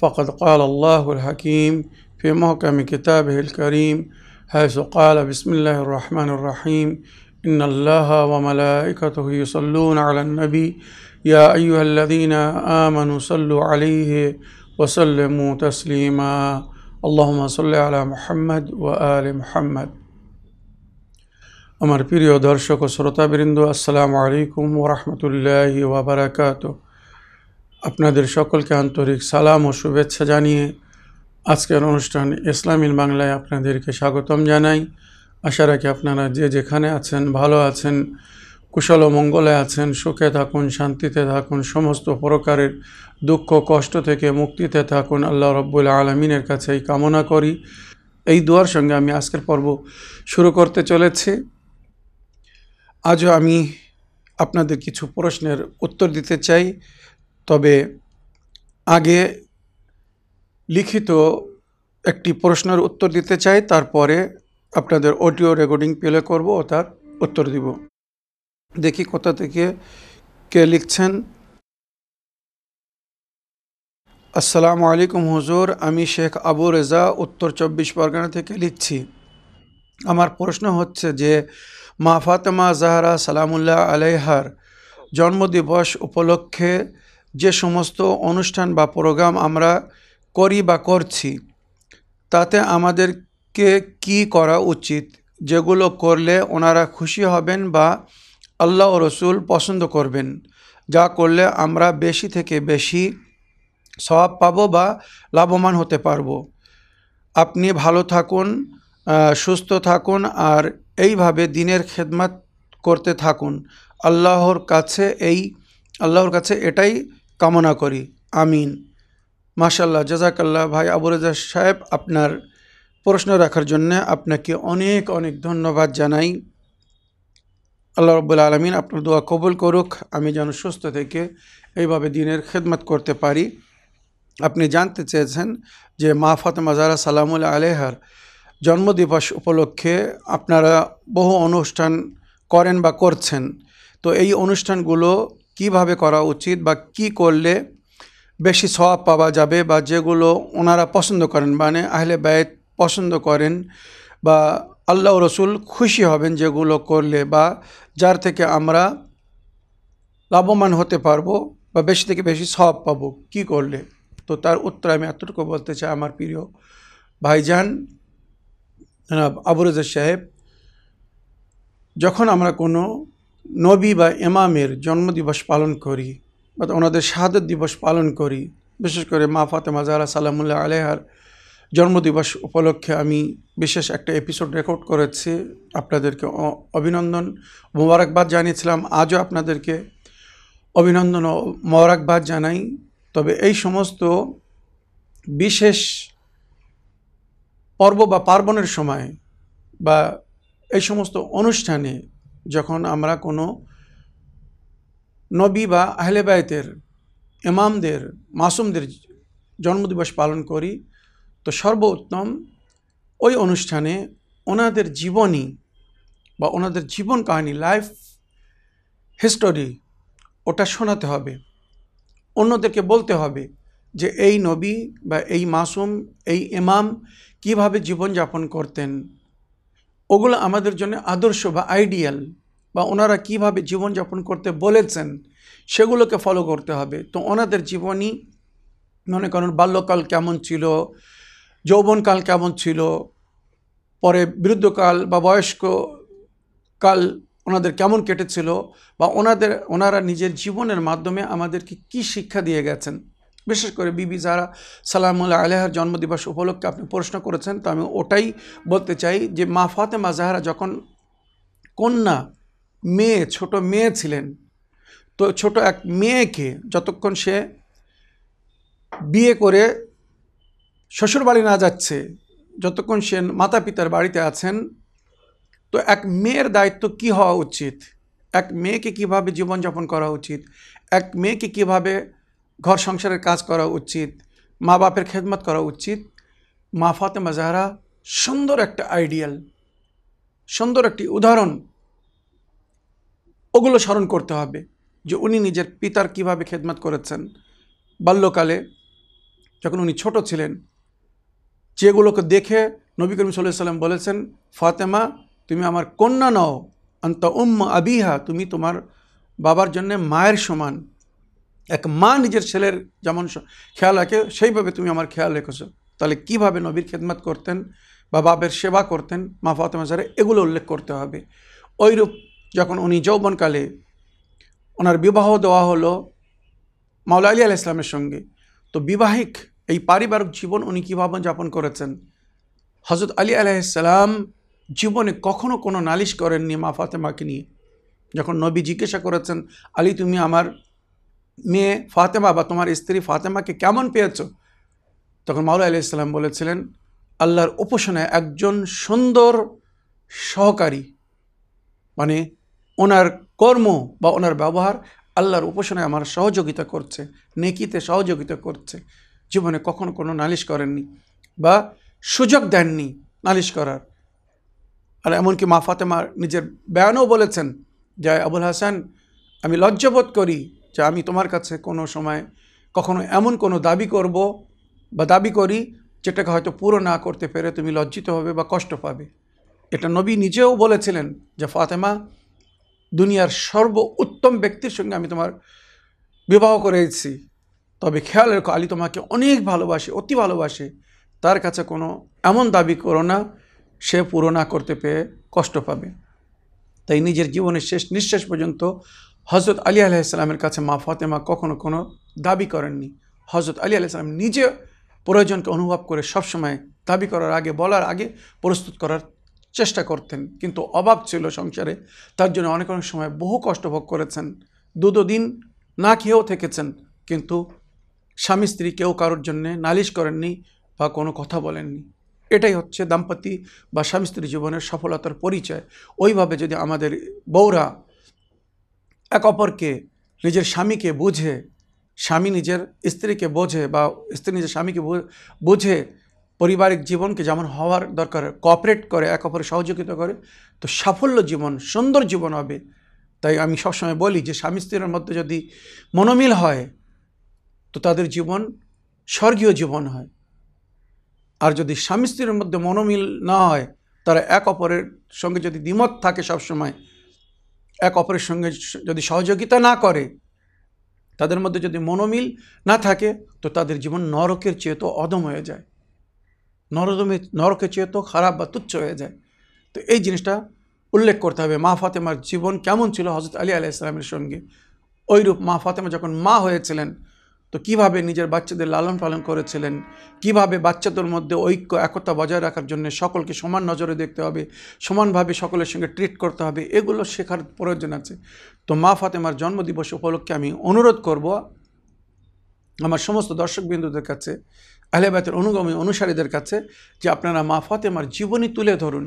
فقد قال الله الحكيم في محكم كتابه الكريم حيث قال بسم الله الرحمن الرحيم إن الله وملائكته يصلون على النبي يا أيها الذين آمنوا صلوا عليه وسلموا تسليما اللهم صل على محمد وآل محمد আমার প্রিয় দর্শক ও শ্রোতাবৃন্দ আসসালামু আলাইকুম ওরহমতুল্লাহ ওবরাকাত আপনাদের সকলকে আন্তরিক সালাম ও শুভেচ্ছা জানিয়ে আজকের অনুষ্ঠান ইসলামিল বাংলায় আপনাদেরকে স্বাগতম জানাই। আশা রাখি আপনারা যে যেখানে আছেন, ভালো আছেন, কুশল মঙ্গলে আছেন, সুখে থাকুন, শান্তিতে থাকুন, সমস্ত প্রকারের দুঃখ, কষ্ট থেকে মুক্তিতে থাকুন, আল্লাহ রব্বুল আলমিনের কাছে এই কামনা করি। এই দুয়ার সঙ্গে আমি আজকের পর্ব শুরু করতে চলেছি। আজও আমি আপনাদের কিছু প্রশ্নের উত্তর দিতে চাই। তবে আগে লিখিত একটি প্রশ্নের উত্তর দিতে চাই, তারপরে আপনাদের অডিও রেকর্ডিং প্লে করব ও তার উত্তর দিব। দেখি কোথা থেকে কে লিখছেন। আসসালামু আলাইকুম হুজুর, আমি শেখ আবু রেজা, উত্তর চব্বিশ পরগনা থেকে লিখছি। আমার প্রশ্ন হচ্ছে যে, মা ফাতেমা জাহরা সালামুল্লাহ আলাইহার জন্মদিবস উপলক্ষে যে সমস্ত অনুষ্ঠান বা প্রোগ্রাম আমরা করি বা করছি, তাতে আমাদেরকে কি করা উচিত? যেগুলো করলে ওনারা খুশি হবেন বা আল্লাহ রসুল পছন্দ করবেন। যা করলে আমরা বেশি থেকে বেশি স্বভাব পাব বা লাভবান হতে পারব। আপনি ভালো থাকুন সুস্থ থাকুন আর এইভাবে দিনের খেদমাত করতে থাকুন। আল্লাহর কাছে এই, আল্লাহর কাছে এটাই কামনা করি। আমিন। মাশাল্লাহ জাজাকাল্লাহ ভাই আবু রেজা সাহেব, আপনার প্রশ্ন রাখার জন্য আপনাকে অনেক অনেক ধন্যবাদ জানাই। আল্লাহ রব্বুল আলমিন আপনার দোয়া কবুল করুক। আমি যেন সুস্থ থেকে এইভাবে দিনের খেদমত করতে পারি। আপনি জানতে চেয়েছেন যে মা ফাতেমা জারা সালামুল আলেহার জন্মদিবস উপলক্ষে আপনারা বহু অনুষ্ঠান করেন বা করছেন। তো এই অনুষ্ঠানগুলো কীভাবে করা উচিত বা কি করলে বেশি স্বভাব পাওয়া যাবে বা যেগুলো ওনারা পছন্দ করেন মানে আহলে ব্যয় পছন্দ করেন বা আল্লাহ রসুল খুশি হবেন যেগুলো করলে বা যার থেকে আমরা লাভবান হতে পারব বা বেশি থেকে বেশি সব পাবো, কি করলে? তো তার উত্তর আমি এতটুকু বলতে চাই আমার প্রিয় ভাইজান আবুরজা সাহেব, যখন আমরা কোনো নবী বা ইমামের জন্মদিবস পালন করি, বা ওনাদের শাহাদত দিবস পালন করি। বিশেষ করে মা ফাতেমা জাহরা সালামুল্লাহ আলেহার জন্মদিবস উপলক্ষে আমি বিশেষ একটা এপিসোড রেকর্ড করেছি। আপনাদেরকে অভিনন্দন মোবারকবাদ জানিয়েছিলাম। আজও আপনাদেরকে অভিনন্দন ও মোবারকবাদ জানাই। তবে এই সমস্ত বিশেষ পর্ব বা পার্বণের সময় বা এই সমস্ত অনুষ্ঠানে যখন আমরা কোনো নবী বা আহলেবায়তের ইমামদের, মাসুমদের জন্মদিবস পালন করি, তো সর্বোত্তম ওই অনুষ্ঠানে ওনাদের জীবনী বা ওনাদের জীবন কাহিনী, লাইফ হিস্টোরি ওটা শোনাতে হবে। অন্যদেরকে বলতে হবে যে, এই নবী বা এই মাসুম, এই ইমাম কীভাবে জীবনযাপন করতেন? ওগুলো আমাদের জন্য আদর্শ বা আইডিয়াল বা ওনারা কীভাবে জীবনযাপন করতে বলেছেন সেগুলোকে ফলো করতে হবে। তো ওনাদের জীবনী মনে করেন বাল্যকাল কেমন ছিল, যৌবনকাল কেমন ছিল, পরে বৃদ্ধকাল বা বয়স্ক কাল ওনাদের কেমন কেটেছিল বা ওনাদের, ওনারা নিজের জীবনের মাধ্যমে আমাদেরকে কি শিক্ষা দিয়ে গেছেন। বিশেষ করে বিবি যারা সালামুল্লাহ আলহার জন্মদিবস উপলক্ষে আপনি প্রশ্ন করেছেন, তো আমি ওটাই বলতে চাই যে মা ফাতেমা জাহারা যখন কন্যা, মেয়ে, ছোট মেয়ে ছিলেন, তো ছোট এক মেয়েকে যতক্ষণ সে বিয়ে করে শ্বশুরবাড়ি না যাচ্ছে, যতক্ষণ সে মাতা পিতার বাড়িতে আছেন, তো এক মেয়ের দায়িত্ব কি হওয়া উচিত? এক মেয়েকে কীভাবে জীবনযাপন করা উচিত? এক মেয়েকে কীভাবে ঘর সংসারের কাজ করা উচিত, মা বাপের খেদমত করা উচিত। মা ফাতেমা জাহরা, সুন্দর একটা আইডিয়াল, সুন্দর একটি উদাহরণ ওগুলো স্মরণ করতে হবে যে উনি নিজের পিতার কীভাবে খেদমত করেছেন। বাল্যকালে যখন উনি ছোট ছিলেন, যেগুলোকে দেখে নবী করিম সাল্লাহ সাল্লাম বলেছেন, ফাতেমা, তুমি আমার কন্যা নও অন্ত উম আবিহা, তুমি তোমার বাবার জন্যে মায়ের সমান। এক মা নিজের ছেলের যেমন খেয়াল রাখে, সেইভাবে তুমি আমার খেয়াল রেখেছো। তাহলে কীভাবে নবীর খেদমত করতেন বা বাবের সেবা করতেন মা ফাতেমা সারে এগুলো উল্লেখ করতে হবে। ওইরূপ যখন উনি যৌবনকালে ওনার বিবাহ দেওয়া হলো মাওলা আলী আল ইসলামের সঙ্গে, তো বিবাহিক এই পারিবারিক জীবন উনি কীভাবে যাপন করেছেন? হজরত আলী আলাইসালাম জীবনে কখনো কোনো নালিশ করেননি মা ফাতেমাকে নিয়ে। যখন নবী জিজ্ঞাসা করেছেন, আলী, তুমি আমার মেয়ে ফাতেমা বা তোমার স্ত্রী ফাতেমাকে কেমন পেয়েছ? তখন মাউলা আলি ইসলাম বলেছিলেন, আল্লাহর উপাসনায় একজন সুন্দর সহকারী মানে ওনার কর্ম বা ওনার ব্যবহার আল্লাহর উপাসনায় আমার সহযোগিতা করছে, নেকিতে সহযোগিতা করছে। জীবনে কখনো কোনো নালিশ করেননি বা সুযোগ দেননি নালিশ করার। আর এমনকি মা ফাতেমা নিজের বয়ানও বলেছেন যে, আবুল হাসান, আমি লজ্জাবোধ করি যে আমি তোমার কাছে কোনো সময় কখনো এমন কোনো দাবি করব বা দাবি করি যেটাকে হয়তো পুরো না করতে পেরে তুমি লজ্জিত হবে বা কষ্ট পাবে। এটা নবী নিজেও বলেছিলেন যে, ফাতেমা, দুনিয়ার সর্ব উত্তম ব্যক্তির সঙ্গে আমি তোমার বিবাহ করেছি। তবে খেয়াল রেখো, আলী তোমাকে অনেক ভালোবাসে, অতি ভালোবাসে। তার কাছে কোনো এমন দাবি করো না, সে পুরো না করতে পেয়ে কষ্ট পাবে। তাই নিজের জীবনের শেষ নিঃশ্বাস পর্যন্ত হজরত আলী আলাইসালামের কাছে মা ফাতেমা কখনো কোনো দাবি করেননি। হজরত আলী আলাইসালাম নিজে প্রয়োজনকে অনুভব করে সবসময় দাবি করার আগে, বলার আগে প্রস্তুত করার চেষ্টা করতেন। কিন্তু অভাব ছিল সংসারে, তার জন্য অনেক অনেক সময় বহু কষ্ট ভোগ করেছেন। দু দিন না খেয়েও থেকেছেন, কিন্তু স্বামী স্ত্রী কেউ কারোর জন্যে নালিশ করেননি বা কোনো কথা বলেননি। এটাই হচ্ছে দাম্পত্য বা স্বামী স্ত্রী জীবনের সফলতার পরিচয়। ওইভাবে যদি আমাদের বউরা এক অপরকে নিজের স্বামীকে বুঝে, স্বামী নিজের স্ত্রীকে বোঝে বা স্ত্রী নিজের স্বামীকে বুঝে পারিবারিক জীবনকে যেমন হওয়ার দরকার কোঅপারেট করে, এক অপরের সহযোগিতা করে, তো সাফল্য জীবন, সুন্দর জীবন হবে। তাই আমি সবসময় বলি যে স্বামী স্ত্রীর মধ্যে যদি মনোমিল হয়, তো তাদের জীবন স্বর্গীয় জীবন হয়। আর যদি স্বামী স্ত্রীর মধ্যে মনোমিল না হয়, তারা এক অপরের সঙ্গে যদি দ্বিমত থাকে সবসময় এক অপরের সঙ্গে যদি সহযোগিতা না করে, তাদের মধ্যে যদি মনোমিল না থাকে, তো তাদের জীবন নরকের চেয়ে তো অদম হয়ে যায়। নরদমে নরকের চেয়ে তো খারাপ বা তুচ্ছ হয়ে যায়। তো এই জিনিসটা উল্লেখ করতে হবে মা ফাতেমার জীবন কেমন ছিল হজরত আলী আলাইসলামের সঙ্গে। ওইরূপ মা ফাতেমা যখন মা হয়েছিলেন তো কীভাবে নিজের বাচ্চাদের লালন পালন করেছিলেন? কীভাবে বাচ্চাদের মধ্যে ঐক্য, একতা বজায় রাখার জন্য সকলকে সমান নজরে দেখতে হবে, সমানভাবে সকলের সঙ্গে ট্রিট করতে হবে, এগুলো শেখার প্রয়োজন আছে। তো মা ফাতেমার জন্মদিবস উপলক্ষে আমি অনুরোধ করব আমার সমস্ত দর্শকবিন্দুদের কাছে আহলেবাতের অনুগামী অনুসারীদের কাছে যে আপনারা মা ফাতেমার জীবনী তুলে ধরুন।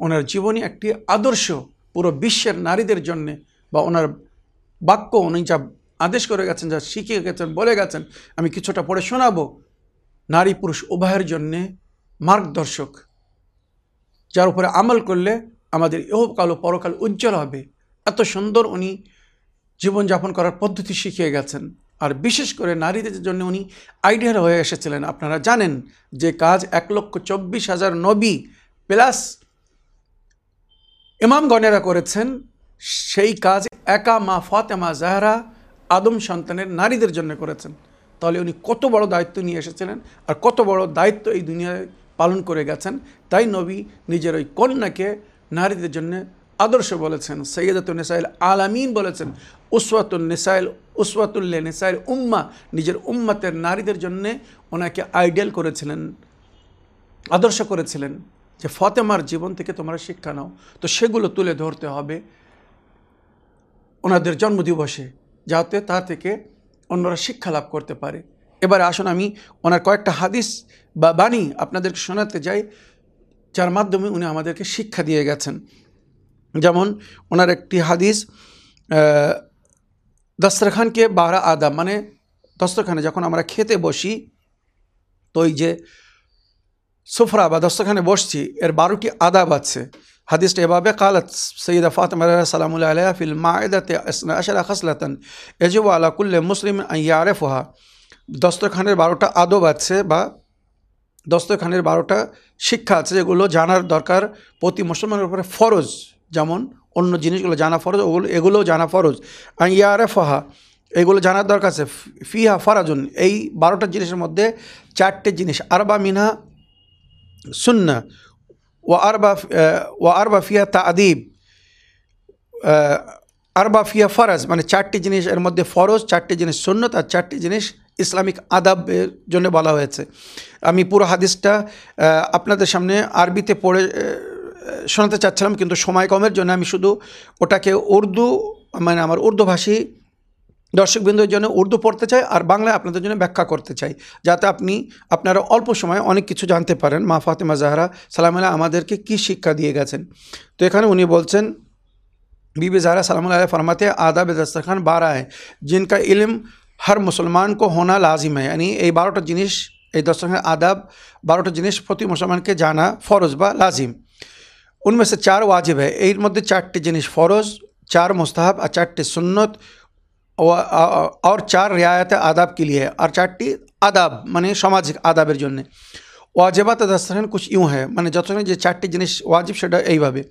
ওনার জীবনী একটি আদর্শ পুরো বিশ্বের নারীদের জন্যে বা ওনার বাক্য উনি যা আদেশ করে গেছেন, যা শিখিয়ে গেছেন, বলে গেছেন, আমি কিছুটা পড়ে শোনাবো। নারী পুরুষ উভয়ের জন্যে মার্গদর্শক, যার উপরে আমল করলে আমাদের ইহকাল ও পরকাল উজ্জ্বল হবে। এত সুন্দর উনি জীবনযাপন করার পদ্ধতি শিখিয়ে গেছেন। আর বিশেষ করে নারীদের জন্য উনি আইডিয়াল হয়ে এসেছিলেন। আপনারা জানেন যে কাজ এক লক্ষ চব্বিশ হাজার নবী প্লাস ইমামগণেরা করেছেন, সেই কাজ একা মা ফাতেমা জাহরা আদম সন্তানের নারীদের জন্য করেছেন। তাহলে উনি কত বড় দায়িত্ব নিয়ে এসেছিলেন আর কত বড় দায়িত্ব এই দুনিয়ায় পালন করে গেছেন। তাই নবী নিজের ওই কন্যাকে নারীদের জন্য আদর্শ বলেছেন সৈয়দাতুল নিসাইল আলামিন বলেছেন উসওয়াতুল নিসাইল উসওয়াতুল্লে নিসাইল উম্মা, নিজের উম্মাতের নারীদের জন্য ওনাকে আইডিয়াল করেছিলেন, আদর্শ করেছিলেন যে ফতেমার জীবন থেকে তোমরা শিক্ষা নাও। তো সেগুলো তুলে ধরতে হবে ওনাদের জন্মদিবসে। যাতে তা থেকে অন্যরা শিক্ষা লাভ করতে পারে। এবারে আসুন আমি ওনার কয়েকটা হাদিস বা বাণী আপনাদেরকে শোনাতে যাই, যার মাধ্যমে উনি আমাদেরকে শিক্ষা দিয়ে গেছেন। যেমন ওনার একটি হাদিস দস্তরখানকে বারা আদাব মানে দস্তরখানে যখন আমরা খেতে বসি, তো ওই যে সুফরা বা দস্তরখানে বসছি, এর বারোটি আদাব আছে। হাদিসটা এভাবে কালত সৈয়দা ফাতেমা সালামুল্লাহ আলাইহা ফিল মায়েদাতে আসনা আশারা খাসলাতান এজব আলা কুল্লে মুসলিম ইয়ারেফোহা দস্তরখানের বারোটা আদব আছে বা দস্তরখানের বারোটা শিক্ষা আছে যেগুলো জানার দরকার প্রতি মুসলমানের উপরে ফরজ। যেমন অন্য জিনিসগুলো জানা ফরজ, ওগুলো এগুলোও জানা ফরজ। আর ইয়ারে ফহা এগুলো জানার দরকার আছে। ফিহা ফারাজুন, এই বারোটা জিনিসের মধ্যে চারটে জিনিস। আরবা মিনহা সুন্না ও আরবা ফিয়া তা আদিব আরবা ফিয়া ফরাজ মানে চারটি জিনিস এর মধ্যে ফরজ, চারটি জিনিস সুন্নত আর চারটি জিনিস ইসলামিক আদাবের জন্য বলা হয়েছে। আমি পুরো হাদিসটা আপনাদের সামনে আরবিতে পড়ে শোনাতে চাচ্ছিলাম, কিন্তু সময় কমের জন্য আমি শুধু ওটাকে উর্দু মানে আমার উর্দুভাষী দর্শকবৃন্দের জন্য উর্দু পড়তে চাই আর বাংলায় আপনাদের জন্য ব্যাখ্যা করতে চাই যাতে আপনি আপনারা অল্প সময়ে অনেক কিছু জানতে পারেন মা ফাতেমা জাহরা সালাম আল্লাহ আমাদেরকে কী শিক্ষা দিয়ে গেছেন তো এখানে উনি বলছেন बीबी ज़ारा सलाम फरमाते आदाब दस्तरखान बारह है जिनका इल्म हर मुसलमान को होना लाजिम है यानी এই বারোটা জিনিস এই দস্তরখানের আদাব বারোটা জিনিস প্রতি মুসলমানকে জানা ফরজ বা লাজিম उनमें से चार वाजिब है এর মধ্যে চারটি জিনিস ফরজ চার মুস্তাহাব আর চারটি সুন্নত ও- আ- और চার রিয়ায়ত আদাব के लिए है আর চারটি আদাব মানে সামাজিক আদাবের জন্যে ওয়াজেবাত দস্তরখান কুছ ইউँ है মানে যতক্ষণ যে চারটি জিনিস ওয়াজিব সেটা এইভাবে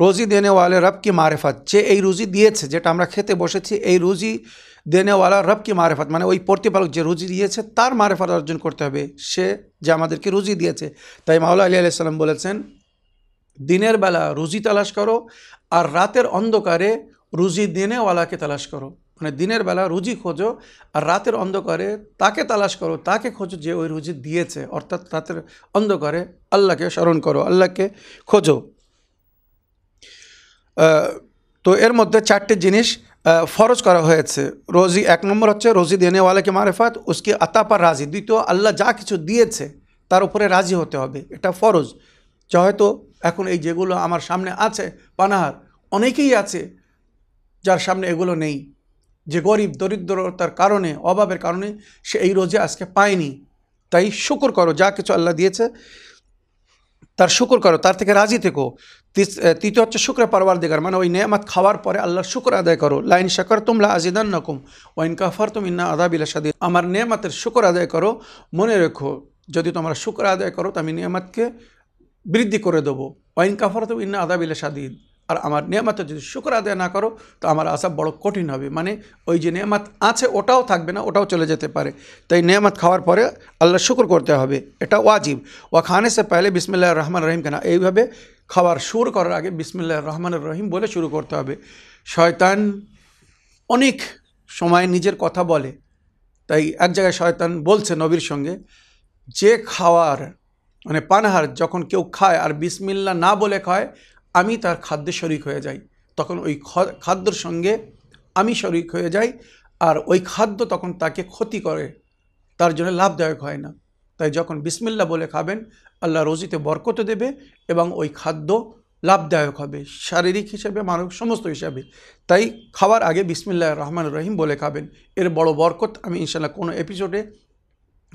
রোজি দেনে ওয়ালে রব কি মারেফাত যে এই রুজি দিয়েছে যেটা আমরা খেতে বসেছি এই রুজি দেনেওয়ালা রব কি মারেফাত মানে ওই প্রতিপালক যে রুজি দিয়েছে তার মারেফাত অর্জন করতে হবে সে যে আমাদেরকে রুজি দিয়েছে তাই মাওলা আলী আলাইসাল্লাম বলেছেন দিনের বেলা রুজি তালাশ করো আর রাতের অন্ধকারে রুজি দেনেওয়ালাকে তালাশ করো মানে দিনের বেলা রুজি খোঁজো আর রাতের অন্ধকারে তাকে তালাশ করো, তাকে খোঁজো যে ওই রুজি দিয়েছে। অর্থাৎ রাতের অন্ধকারে আল্লাহকে স্মরণ করো, আল্লাহকে খোঁজো। তো এর মধ্যে চারটি জিনিস ফরজ করা হয়েছে। রোজি এক নম্বর হচ্ছে রোজি দেনেওয়ালাকে মারেফাত, উসকি আতা পার রাজি। দ্বিতীয়, আল্লাহ যা কিছু দিয়েছে তার উপরে রাজি হতে হবে। এটা ফরজ। যা হয়তো এখন এই যেগুলো আমার সামনে আছে, পানাহার, অনেকেই আছে যার সামনে এগুলো নেই। যে গরিব, দরিদ্রতার কারণে, অভাবের কারণে সে এই রোজে আজকে পায়নি। তাই শুকর করো, যা কিছু আল্লাহ দিয়েছে, তার শুকর করো, তার থেকে রাজি থেকো। তৃতীয় হচ্ছে শুক্র পারবার দিগার মানে ওই নেয়ামাত খাওয়ার পরে আল্লাহর শুক্র আদায় করো। লাইন শাকর তুমলা আজিদান নকুম ওয়াইন কাফার তুম ইন্না আদাবিলা সাদি আমার নেয়ামাতের শুকর আদায় করো, মনে রেখো, যদি তোমরা শুক্র আদায় করো, তো আমি নেয়ামাতকে বৃদ্ধি করে দেবো। ওয়াইন কাফার তুম ইন্না আদাবিলা সাদিদ আর আমার নেয়ামাতের যদি শুক্র আদায় না করো, তো আমার আশা বড় কঠিন হবে। মানে ওই যে নেয়ামাত আছে, ওটাও থাকবে না, ওটাও চলে যেতে পারে। তাই নেয়ামাত খাওয়ার পরে আল্লাহ শুক্র করতে হবে। এটা ওয়াজিব। ওয়া খানে সে পহলে বিসমিল্লা রহমান রহিম কেনা? এইভাবে খাবার শুরু করার আগে বিসমিল্লা রহমান রহিম বলে শুরু করতে হবে। শয়তান অনেক সময় নিজের কথা বলে। তাই এক জায়গায় শয়তান বলছে নবীর সঙ্গে, যে খাওয়ার মানে পানাহার যখন কেউ খায় আর বিসমিল্লা না বলে খায় আমি তার খাদ্যে শরিক হয়ে যাই। তখন ওই খাদ্যর সঙ্গে আমি শরিক হয়ে যাই আর ওই খাদ্য তখন তাকে ক্ষতি করে। তার জন্য লাভদায়ক হয় না। তাই যখন বিসমিল্লা বলে খাবেন, আল্লাহ রোজিতে বরকত দেবে এবং ওই খাদ্য লাভদায়ক হবে। শারীরিক হিসেবে মানব সমস্ত হিসাবে। তাই খাওয়ার আগে বিসমিল্লা রহমান রহিম বলে খাবেন। এর বড় বরকত আমি ইনশাল্লাহ কোনো এপিসোডে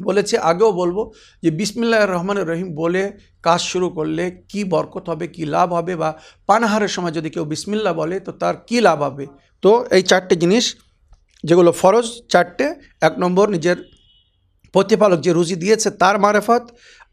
বলেছি, আগেও বলব যে বিসমিল্লাহ রহমান রহিম বলে কাজ শুরু করলে কি বরকত হবে, কি লাভ হবে বা পানাহারের সময় যদি কেউ বিসমিল্লা বলে, তো তার কি লাভ হবে? তো এই চারটে জিনিস, যেগুলো ফরজ চারটে, এক নম্বর নিজের প্রতিপালক যে রুজি দিয়েছে তার মারেফত,